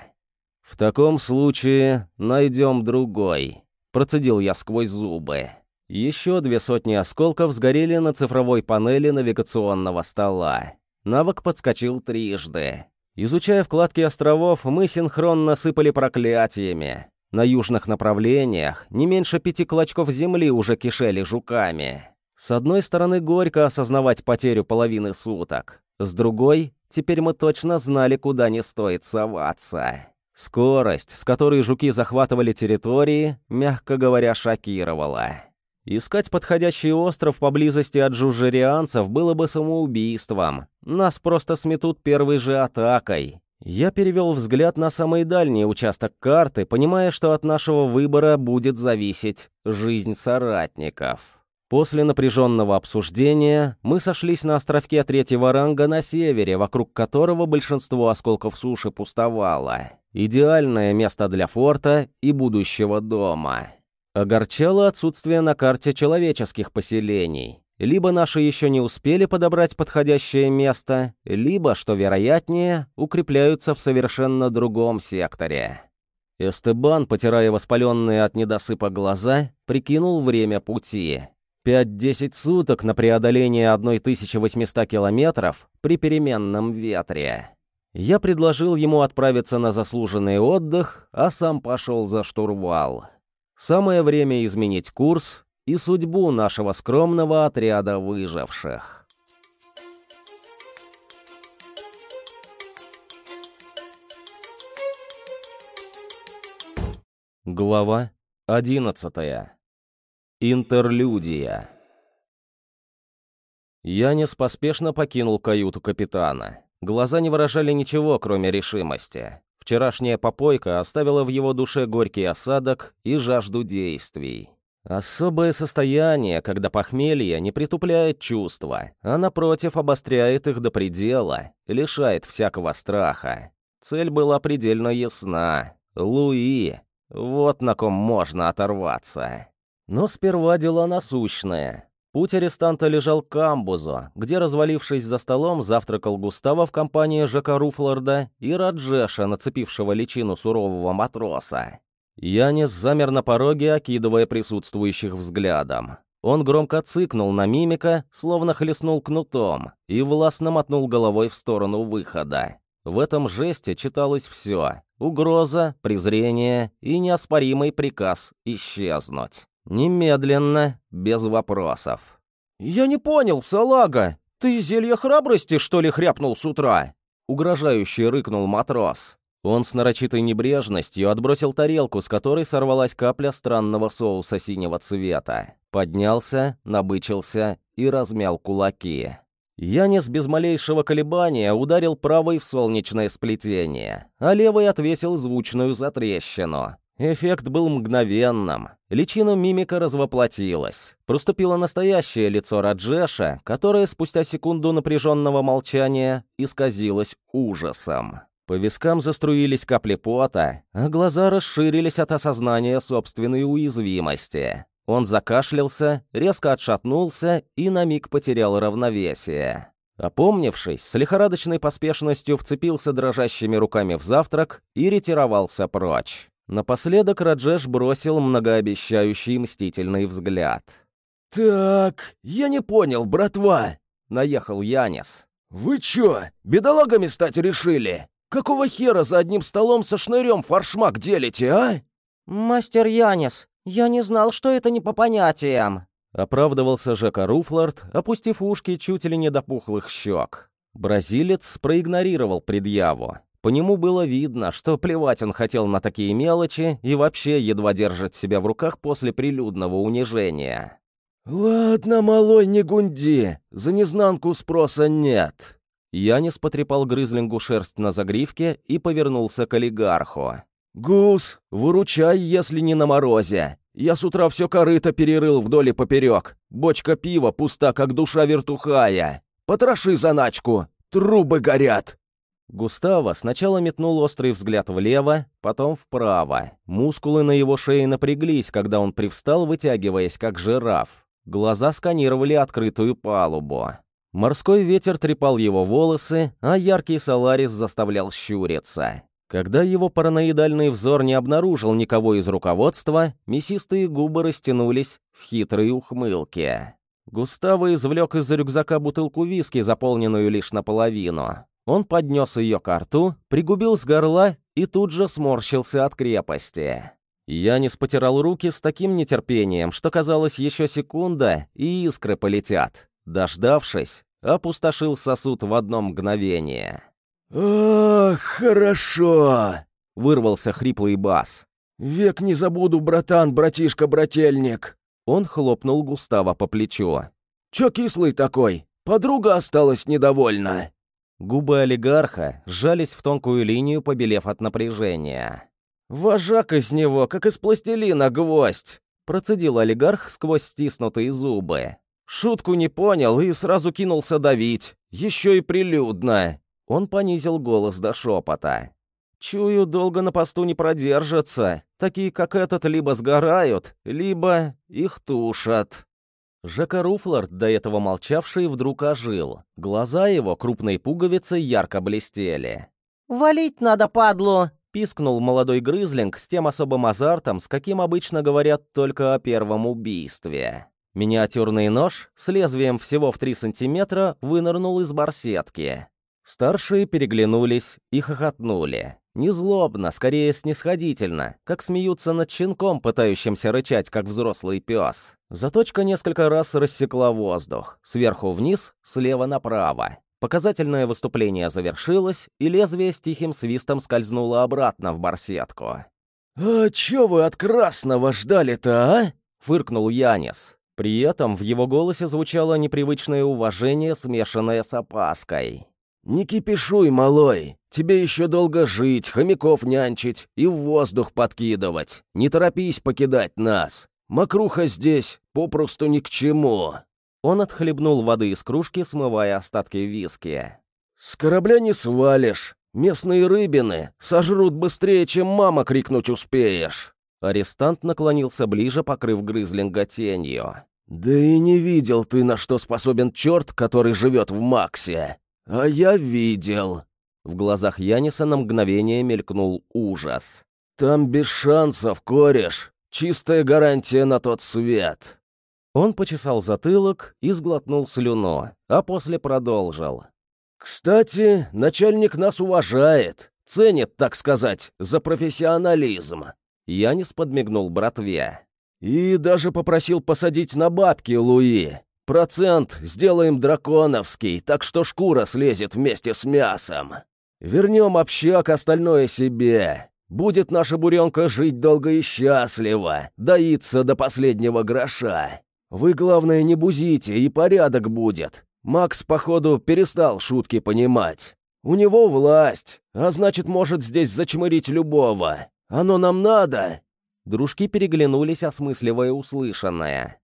«В таком случае найдем другой», — процедил я сквозь зубы. Еще две сотни осколков сгорели на цифровой панели навигационного стола. Навык подскочил трижды. Изучая вкладки островов, мы синхронно сыпали проклятиями. На южных направлениях не меньше пяти клочков земли уже кишели жуками. С одной стороны, горько осознавать потерю половины суток. С другой, теперь мы точно знали, куда не стоит соваться. Скорость, с которой жуки захватывали территории, мягко говоря, шокировала. Искать подходящий остров поблизости от жужжерианцев было бы самоубийством. Нас просто сметут первой же атакой. Я перевел взгляд на самый дальний участок карты, понимая, что от нашего выбора будет зависеть жизнь соратников. После напряженного обсуждения мы сошлись на островке третьего ранга на севере, вокруг которого большинство осколков суши пустовало. Идеальное место для форта и будущего дома. Огорчало отсутствие на карте человеческих поселений. Либо наши еще не успели подобрать подходящее место, либо, что вероятнее, укрепляются в совершенно другом секторе. Эстебан, потирая воспаленные от недосыпа глаза, прикинул время пути. 5-10 суток на преодоление 1800 километров при переменном ветре. Я предложил ему отправиться на заслуженный отдых, а сам пошел за штурвал. Самое время изменить курс и судьбу нашего скромного отряда выживших. Глава одиннадцатая. Интерлюдия. Янис поспешно покинул каюту капитана. Глаза не выражали ничего, кроме решимости. Вчерашняя попойка оставила в его душе горький осадок и жажду действий. Особое состояние, когда похмелье не притупляет чувства, а напротив обостряет их до предела, лишает всякого страха. Цель была предельно ясна. Луи. Вот на ком можно оторваться. Но сперва дела насущные. Путь арестанта лежал к камбузу, где, развалившись за столом, завтракал Густава в компании Жака Руфлорда и Раджеша, нацепившего личину сурового матроса. Янис замер на пороге, окидывая присутствующих взглядом. Он громко цыкнул на мимика, словно хлестнул кнутом, и властно мотнул головой в сторону выхода. В этом жесте читалось все — угроза, презрение и неоспоримый приказ исчезнуть. Немедленно, без вопросов. «Я не понял, салага! Ты зелье храбрости, что ли, хряпнул с утра?» Угрожающе рыкнул матрос. Он с нарочитой небрежностью отбросил тарелку, с которой сорвалась капля странного соуса синего цвета. Поднялся, набычился и размял кулаки. Янис без малейшего колебания ударил правой в солнечное сплетение, а левой отвесил звучную затрещину. Эффект был мгновенным. Личина мимика развоплотилась. Проступило настоящее лицо Раджеша, которое спустя секунду напряженного молчания исказилось ужасом. По вискам заструились капли пота, а глаза расширились от осознания собственной уязвимости. Он закашлялся, резко отшатнулся и на миг потерял равновесие. Опомнившись, с лихорадочной поспешностью вцепился дрожащими руками в завтрак и ретировался прочь. Напоследок Раджеш бросил многообещающий мстительный взгляд. «Так, я не понял, братва!» — наехал Янис. «Вы чё, бедолагами стать решили? Какого хера за одним столом со шнырем фаршмак делите, а?» «Мастер Янис, я не знал, что это не по понятиям», — оправдывался Жека Руфлард, опустив ушки чуть ли не до пухлых щек. Бразилец проигнорировал предъяву. По нему было видно, что плевать он хотел на такие мелочи и вообще едва держит себя в руках после прилюдного унижения. «Ладно, малой, не гунди, за незнанку спроса нет». Янис потрепал грызлингу шерсть на загривке и повернулся к олигарху. «Гус, выручай, если не на морозе. Я с утра все корыто перерыл вдоль и поперек. Бочка пива пуста, как душа вертухая. Потроши заначку, трубы горят». Густаво сначала метнул острый взгляд влево, потом вправо. Мускулы на его шее напряглись, когда он привстал, вытягиваясь, как жираф. Глаза сканировали открытую палубу. Морской ветер трепал его волосы, а яркий соларис заставлял щуриться. Когда его параноидальный взор не обнаружил никого из руководства, мясистые губы растянулись в хитрые ухмылки. Густаво извлек из-за рюкзака бутылку виски, заполненную лишь наполовину. Он поднес ее к рту, пригубил с горла и тут же сморщился от крепости. Янис потирал руки с таким нетерпением, что казалось еще секунда, и искры полетят. Дождавшись, опустошил сосуд в одно мгновение. «Ах, хорошо!» — вырвался хриплый бас. «Век не забуду, братан, братишка-брательник!» Он хлопнул Густава по плечу. «Чё кислый такой? Подруга осталась недовольна!» Губы олигарха сжались в тонкую линию, побелев от напряжения. «Вожак из него, как из пластилина гвоздь!» Процедил олигарх сквозь стиснутые зубы. «Шутку не понял и сразу кинулся давить. Еще и прилюдно!» Он понизил голос до шепота. «Чую, долго на посту не продержатся. Такие, как этот, либо сгорают, либо их тушат». Жека Руфлард, до этого молчавший, вдруг ожил. Глаза его крупной пуговицей ярко блестели. «Валить надо, падлу!» — пискнул молодой грызлинг с тем особым азартом, с каким обычно говорят только о первом убийстве. Миниатюрный нож с лезвием всего в 3 сантиметра вынырнул из барсетки. Старшие переглянулись и хохотнули. Не злобно, скорее снисходительно, как смеются над щенком, пытающимся рычать, как взрослый пес. Заточка несколько раз рассекла воздух, сверху вниз, слева направо. Показательное выступление завершилось, и лезвие с тихим свистом скользнуло обратно в барсетку. «А чё вы от красного ждали-то, а?» — фыркнул Янис. При этом в его голосе звучало непривычное уважение, смешанное с опаской. «Не кипишуй, малой. Тебе еще долго жить, хомяков нянчить и в воздух подкидывать. Не торопись покидать нас. Мокруха здесь попросту ни к чему». Он отхлебнул воды из кружки, смывая остатки виски. «С корабля не свалишь. Местные рыбины сожрут быстрее, чем мама крикнуть успеешь». Арестант наклонился ближе, покрыв грызлинга тенью. «Да и не видел ты, на что способен черт, который живет в Максе. «А я видел!» В глазах Яниса на мгновение мелькнул ужас. «Там без шансов, кореш! Чистая гарантия на тот свет!» Он почесал затылок и сглотнул слюну, а после продолжил. «Кстати, начальник нас уважает, ценит, так сказать, за профессионализм». Янис подмигнул братве. «И даже попросил посадить на бабки Луи. Процент сделаем драконовский, так что шкура слезет вместе с мясом. Вернем общак, остальное себе. Будет наша буренка жить долго и счастливо, доиться до последнего гроша. Вы, главное, не бузите, и порядок будет. Макс, походу, перестал шутки понимать. У него власть, а значит, может здесь зачмырить любого. Оно нам надо?» Дружки переглянулись, осмысливая услышанное.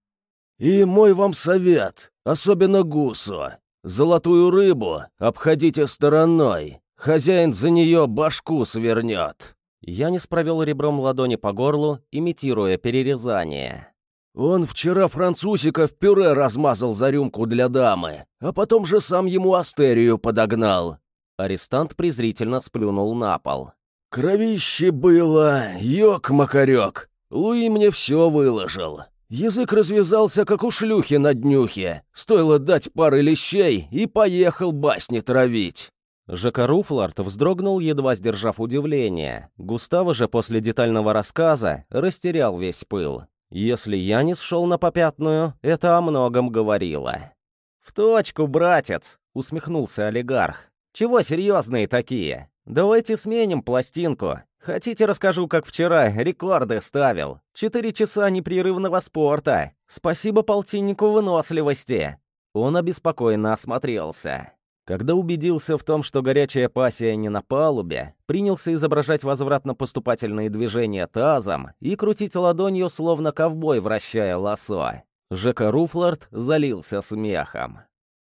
И мой вам совет, особенно гусу. Золотую рыбу обходите стороной. Хозяин за нее башку свернет. Я не справил ребром ладони по горлу, имитируя перерезание. Он вчера французика в пюре размазал за рюмку для дамы, а потом же сам ему астерию подогнал. Арестант презрительно сплюнул на пол. «Кровище было, ёк-макарёк. Луи мне все выложил. Язык развязался, как у шлюхи на днюхе. Стоило дать пары лещей и поехал басни травить. Жека Руфлард вздрогнул, едва сдержав удивление. Густаво же после детального рассказа растерял весь пыл. Если я не шел на попятную, это о многом говорило. «В точку, братец! — усмехнулся олигарх. «Чего серьезные такие? Давайте сменим пластинку. Хотите, расскажу, как вчера рекорды ставил? Четыре часа непрерывного спорта. Спасибо полтиннику выносливости». Он обеспокоенно осмотрелся. Когда убедился в том, что горячая пассия не на палубе, принялся изображать возвратно-поступательные движения тазом и крутить ладонью, словно ковбой, вращая лосо. Жека Руфлард залился смехом.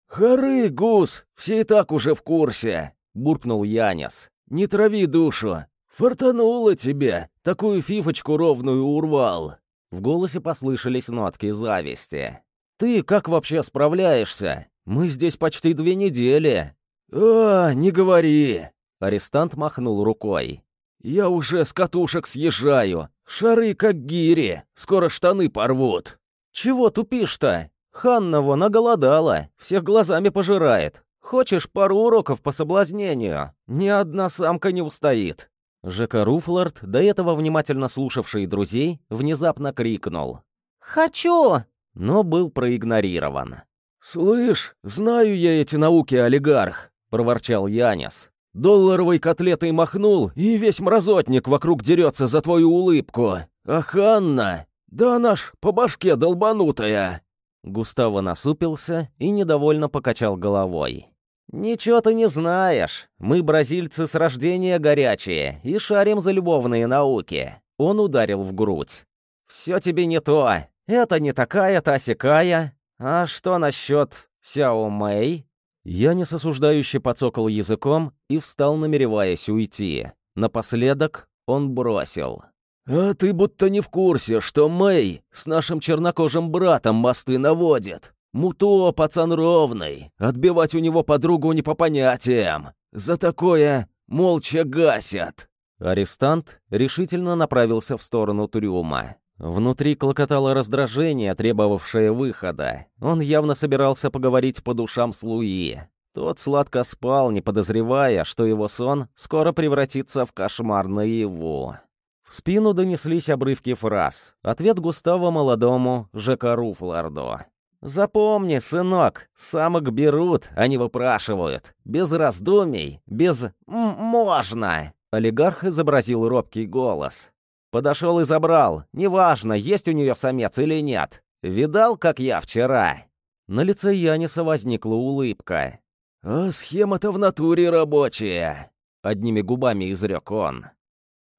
«Хоры, гус! Все и так уже в курсе!» — буркнул Янис. «Не трави душу! Фартануло тебе! Такую фифочку ровную урвал!» В голосе послышались нотки зависти. «Ты как вообще справляешься? Мы здесь почти две недели». «А, не говори!» Арестант махнул рукой. «Я уже с катушек съезжаю. Шары как гири. Скоро штаны порвут». «Чего тупишь-то? Ханна вон оголодала, всех глазами пожирает. Хочешь пару уроков по соблазнению? Ни одна самка не устоит». Жека Руфлард, до этого внимательно слушавший друзей, внезапно крикнул. «Хочу!» но был проигнорирован. «Слышь, знаю я эти науки, олигарх!» — проворчал Янис. «Долларовой котлетой махнул, и весь мразотник вокруг дерется за твою улыбку. А Ханна? Да она ж по башке долбанутая!» Густаво насупился и недовольно покачал головой. «Ничего ты не знаешь. Мы, бразильцы, с рождения горячие и шарим за любовные науки». Он ударил в грудь. «Все тебе не то. Это не такая-то осякая. А что насчет Сяо Мэй?» Я несосуждающе подсокал языком и встал, намереваясь уйти. Напоследок он бросил. «А ты будто не в курсе, что Мэй с нашим чернокожим братом мосты наводит. Муто, пацан ровный. Отбивать у него подругу не по понятиям. За такое молча гасят». Арестант решительно направился в сторону трюма. Внутри клокотало раздражение, требовавшее выхода. Он явно собирался поговорить по душам с Луи. Тот сладко спал, не подозревая, что его сон скоро превратится в кошмар наяву. В спину донеслись обрывки фраз. Ответ Густава молодому Жека Руфларду. «Запомни, сынок, самок берут, а не выпрашивают. Без раздумий, без «можно». Олигарх изобразил робкий голос. «Подошел и забрал. Неважно, есть у нее самец или нет. Видал, как я вчера?» На лице Яниса возникла улыбка. «А схема-то в натуре рабочая», — одними губами изрек он.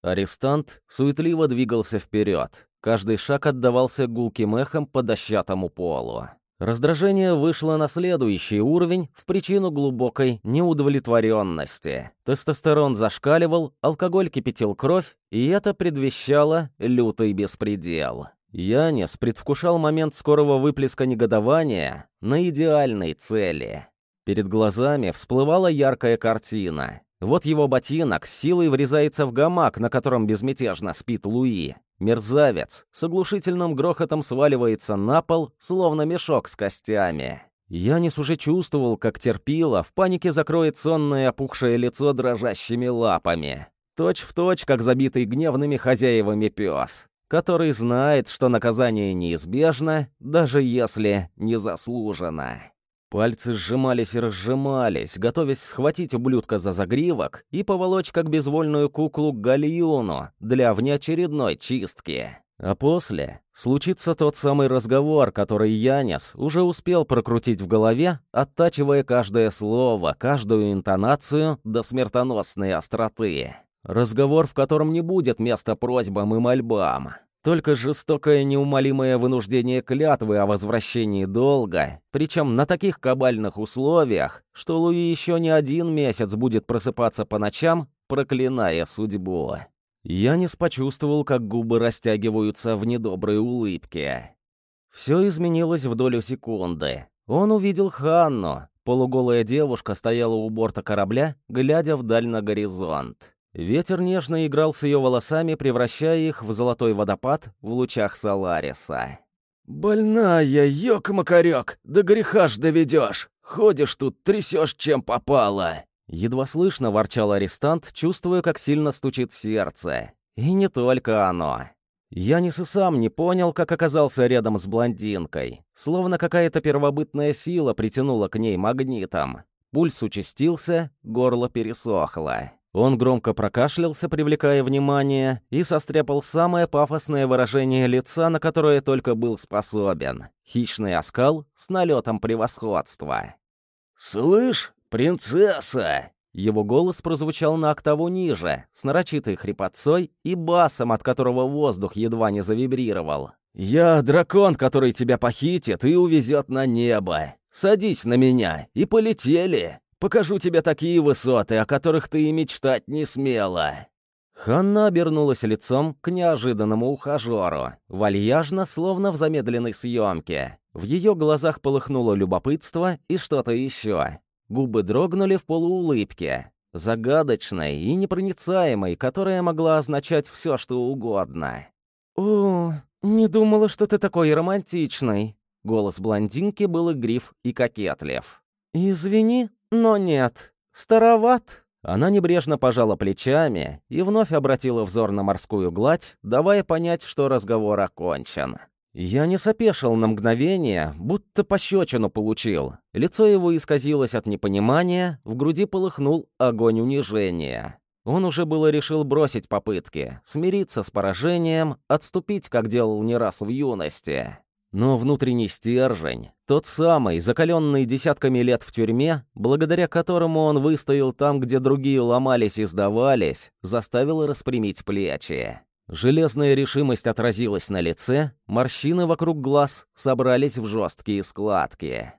Арестант суетливо двигался вперед. Каждый шаг отдавался гулким эхом по дощатому полу. Раздражение вышло на следующий уровень в причину глубокой неудовлетворенности. Тестостерон зашкаливал, алкоголь кипятил кровь, и это предвещало лютый беспредел. Янис предвкушал момент скорого выплеска негодования на идеальной цели. Перед глазами всплывала яркая картина. Вот его ботинок силой врезается в гамак, на котором безмятежно спит Луи. Мерзавец с оглушительным грохотом сваливается на пол, словно мешок с костями. Янис уже чувствовал, как терпила, в панике закроет сонное опухшее лицо дрожащими лапами. Точь в точь, как забитый гневными хозяевами пес, который знает, что наказание неизбежно, даже если не заслужено. Пальцы сжимались и разжимались, готовясь схватить ублюдка за загривок и поволочь как безвольную куклу к гальюну для внеочередной чистки. А после случится тот самый разговор, который Янис уже успел прокрутить в голове, оттачивая каждое слово, каждую интонацию до смертоносной остроты. Разговор, в котором не будет места просьбам и мольбам. Только жестокое неумолимое вынуждение клятвы о возвращении долга, причем на таких кабальных условиях, что Луи еще не один месяц будет просыпаться по ночам, проклиная судьбу. Я не почувствовал, как губы растягиваются в недоброй улыбке. Все изменилось в долю секунды. Он увидел Ханну. Полуголая девушка стояла у борта корабля, глядя вдаль на горизонт. Ветер нежно играл с ее волосами, превращая их в золотой водопад в лучах Солариса. «Больная, ёк-макарёк, до греха ж доведешь. Ходишь тут, трясешь, чем попало». Едва слышно ворчал арестант, чувствуя, как сильно стучит сердце. И не только оно. Янис и сам не понял, как оказался рядом с блондинкой. Словно какая-то первобытная сила притянула к ней магнитом. Пульс участился, горло пересохло. Он громко прокашлялся, привлекая внимание, и состряпал самое пафосное выражение лица, на которое только был способен. Хищный оскал с налетом превосходства. «Слышь, принцесса!» Его голос прозвучал на октаву ниже, с нарочитой хрипотцой и басом, от которого воздух едва не завибрировал. «Я дракон, который тебя похитит и увезет на небо. Садись на меня, и полетели!» Покажу тебе такие высоты, о которых ты и мечтать не смела». Ханна обернулась лицом к неожиданному ухажеру, вальяжно, словно в замедленной съемке. В ее глазах полыхнуло любопытство и что-то еще. Губы дрогнули в полуулыбке, загадочной и непроницаемой, которая могла означать все, что угодно. «О, не думала, что ты такой романтичный». Голос блондинки был игрив и кокетлив. «Извини, но нет, староват. Она небрежно пожала плечами и вновь обратила взор на морскую гладь, давая понять, что разговор окончен. Я не сопешил на мгновение, будто пощечину получил. Лицо его исказилось от непонимания, в груди полыхнул огонь унижения. Он уже было решил бросить попытки, смириться с поражением, отступить, как делал не раз в юности. Но внутренний стержень, тот самый, закаленный десятками лет в тюрьме, благодаря которому он выстоял там, где другие ломались и сдавались, заставил распрямить плечи. Железная решимость отразилась на лице, морщины вокруг глаз собрались в жесткие складки.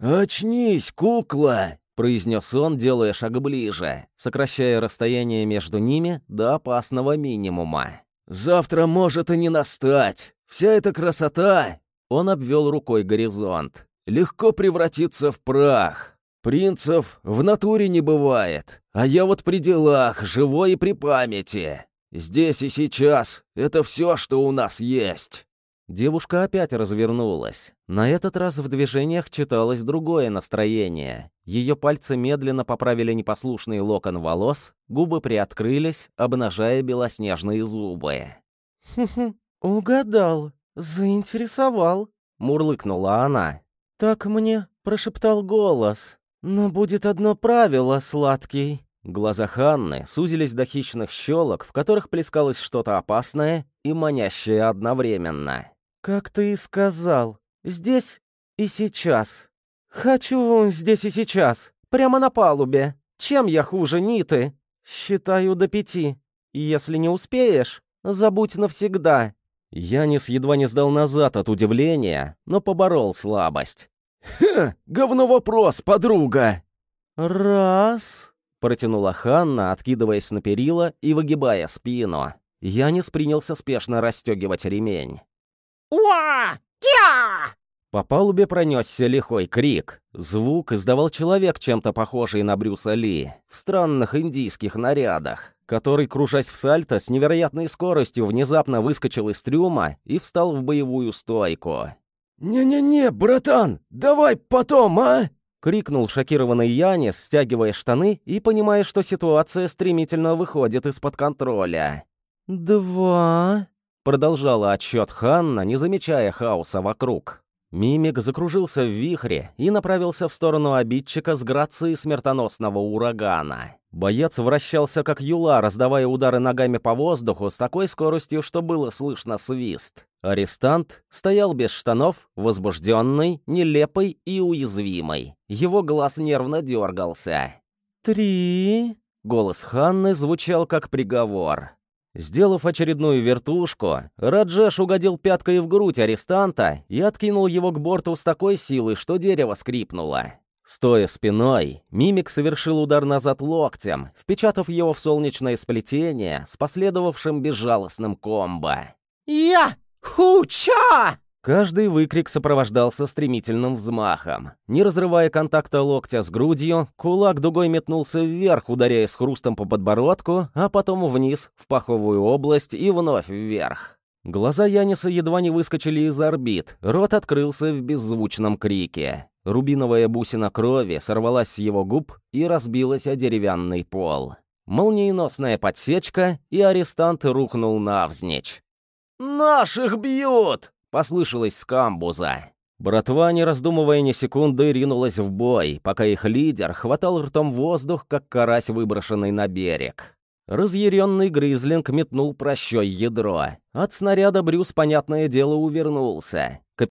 «Очнись, кукла!» — произнес он, делая шаг ближе, сокращая расстояние между ними до опасного минимума. «Завтра может и не настать. Вся эта красота он обвел рукой горизонт. «Легко превратиться в прах. Принцев в натуре не бывает, а я вот при делах, живой и при памяти. Здесь и сейчас это все, что у нас есть». Девушка опять развернулась. На этот раз в движениях читалось другое настроение. Ее пальцы медленно поправили непослушный локон волос, губы приоткрылись, обнажая белоснежные зубы. «Хм-хм, угадал», «Заинтересовал», — мурлыкнула она. «Так мне прошептал голос. Но будет одно правило, сладкий». Глаза Ханны сузились до хищных щелок, в которых плескалось что-то опасное и манящее одновременно. «Как ты и сказал, здесь и сейчас. Хочу здесь и сейчас, прямо на палубе. Чем я хуже Ниты? Считаю до пяти. Если не успеешь, забудь навсегда. Янис едва не сдал назад от удивления, но поборол слабость. «Ха! Говно вопрос, подруга!» «Раз!» — протянула Ханна, откидываясь на перила и выгибая спину. Янис принялся спешно расстегивать ремень. «Уа! Кя!» По палубе пронесся лихой крик. Звук издавал человек, чем-то похожий на Брюса Ли, в странных индийских нарядах, который, кружась в сальто, с невероятной скоростью внезапно выскочил из трюма и встал в боевую стойку. «Не-не-не, братан, давай потом, а!» — крикнул шокированный Янис, стягивая штаны и понимая, что ситуация стремительно выходит из-под контроля. «Два...» — продолжала отсчет Ханна, не замечая хаоса вокруг. Мимик закружился в вихре и направился в сторону обидчика с грацией смертоносного урагана. Боец вращался как юла, раздавая удары ногами по воздуху с такой скоростью, что было слышно свист. Арестант стоял без штанов, возбужденный, нелепый и уязвимый. Его глаз нервно дергался. «Три...» — голос Ханны звучал как приговор. Сделав очередную вертушку, Раджеш угодил пяткой в грудь арестанта и откинул его к борту с такой силой, что дерево скрипнуло. Стоя спиной, Мимик совершил удар назад локтем, впечатав его в солнечное сплетение с последовавшим безжалостным комбо. «Я! Хуча!» Каждый выкрик сопровождался стремительным взмахом. Не разрывая контакта локтя с грудью, кулак дугой метнулся вверх, ударяя с хрустом по подбородку, а потом вниз, в паховую область и вновь вверх. Глаза Яниса едва не выскочили из орбит, рот открылся в беззвучном крике. Рубиновая бусина крови сорвалась с его губ и разбилась о деревянный пол. Молниеносная подсечка, и арестант рухнул навзничь. «Наших бьют!» Послышалось с камбуза. Братва, не раздумывая ни секунды, ринулась в бой, пока их лидер хватал ртом воздух, как карась, выброшенный на берег. Разъяренный Гризлинг метнул прощой ядро. От снаряда Брюс, понятное дело, увернулся.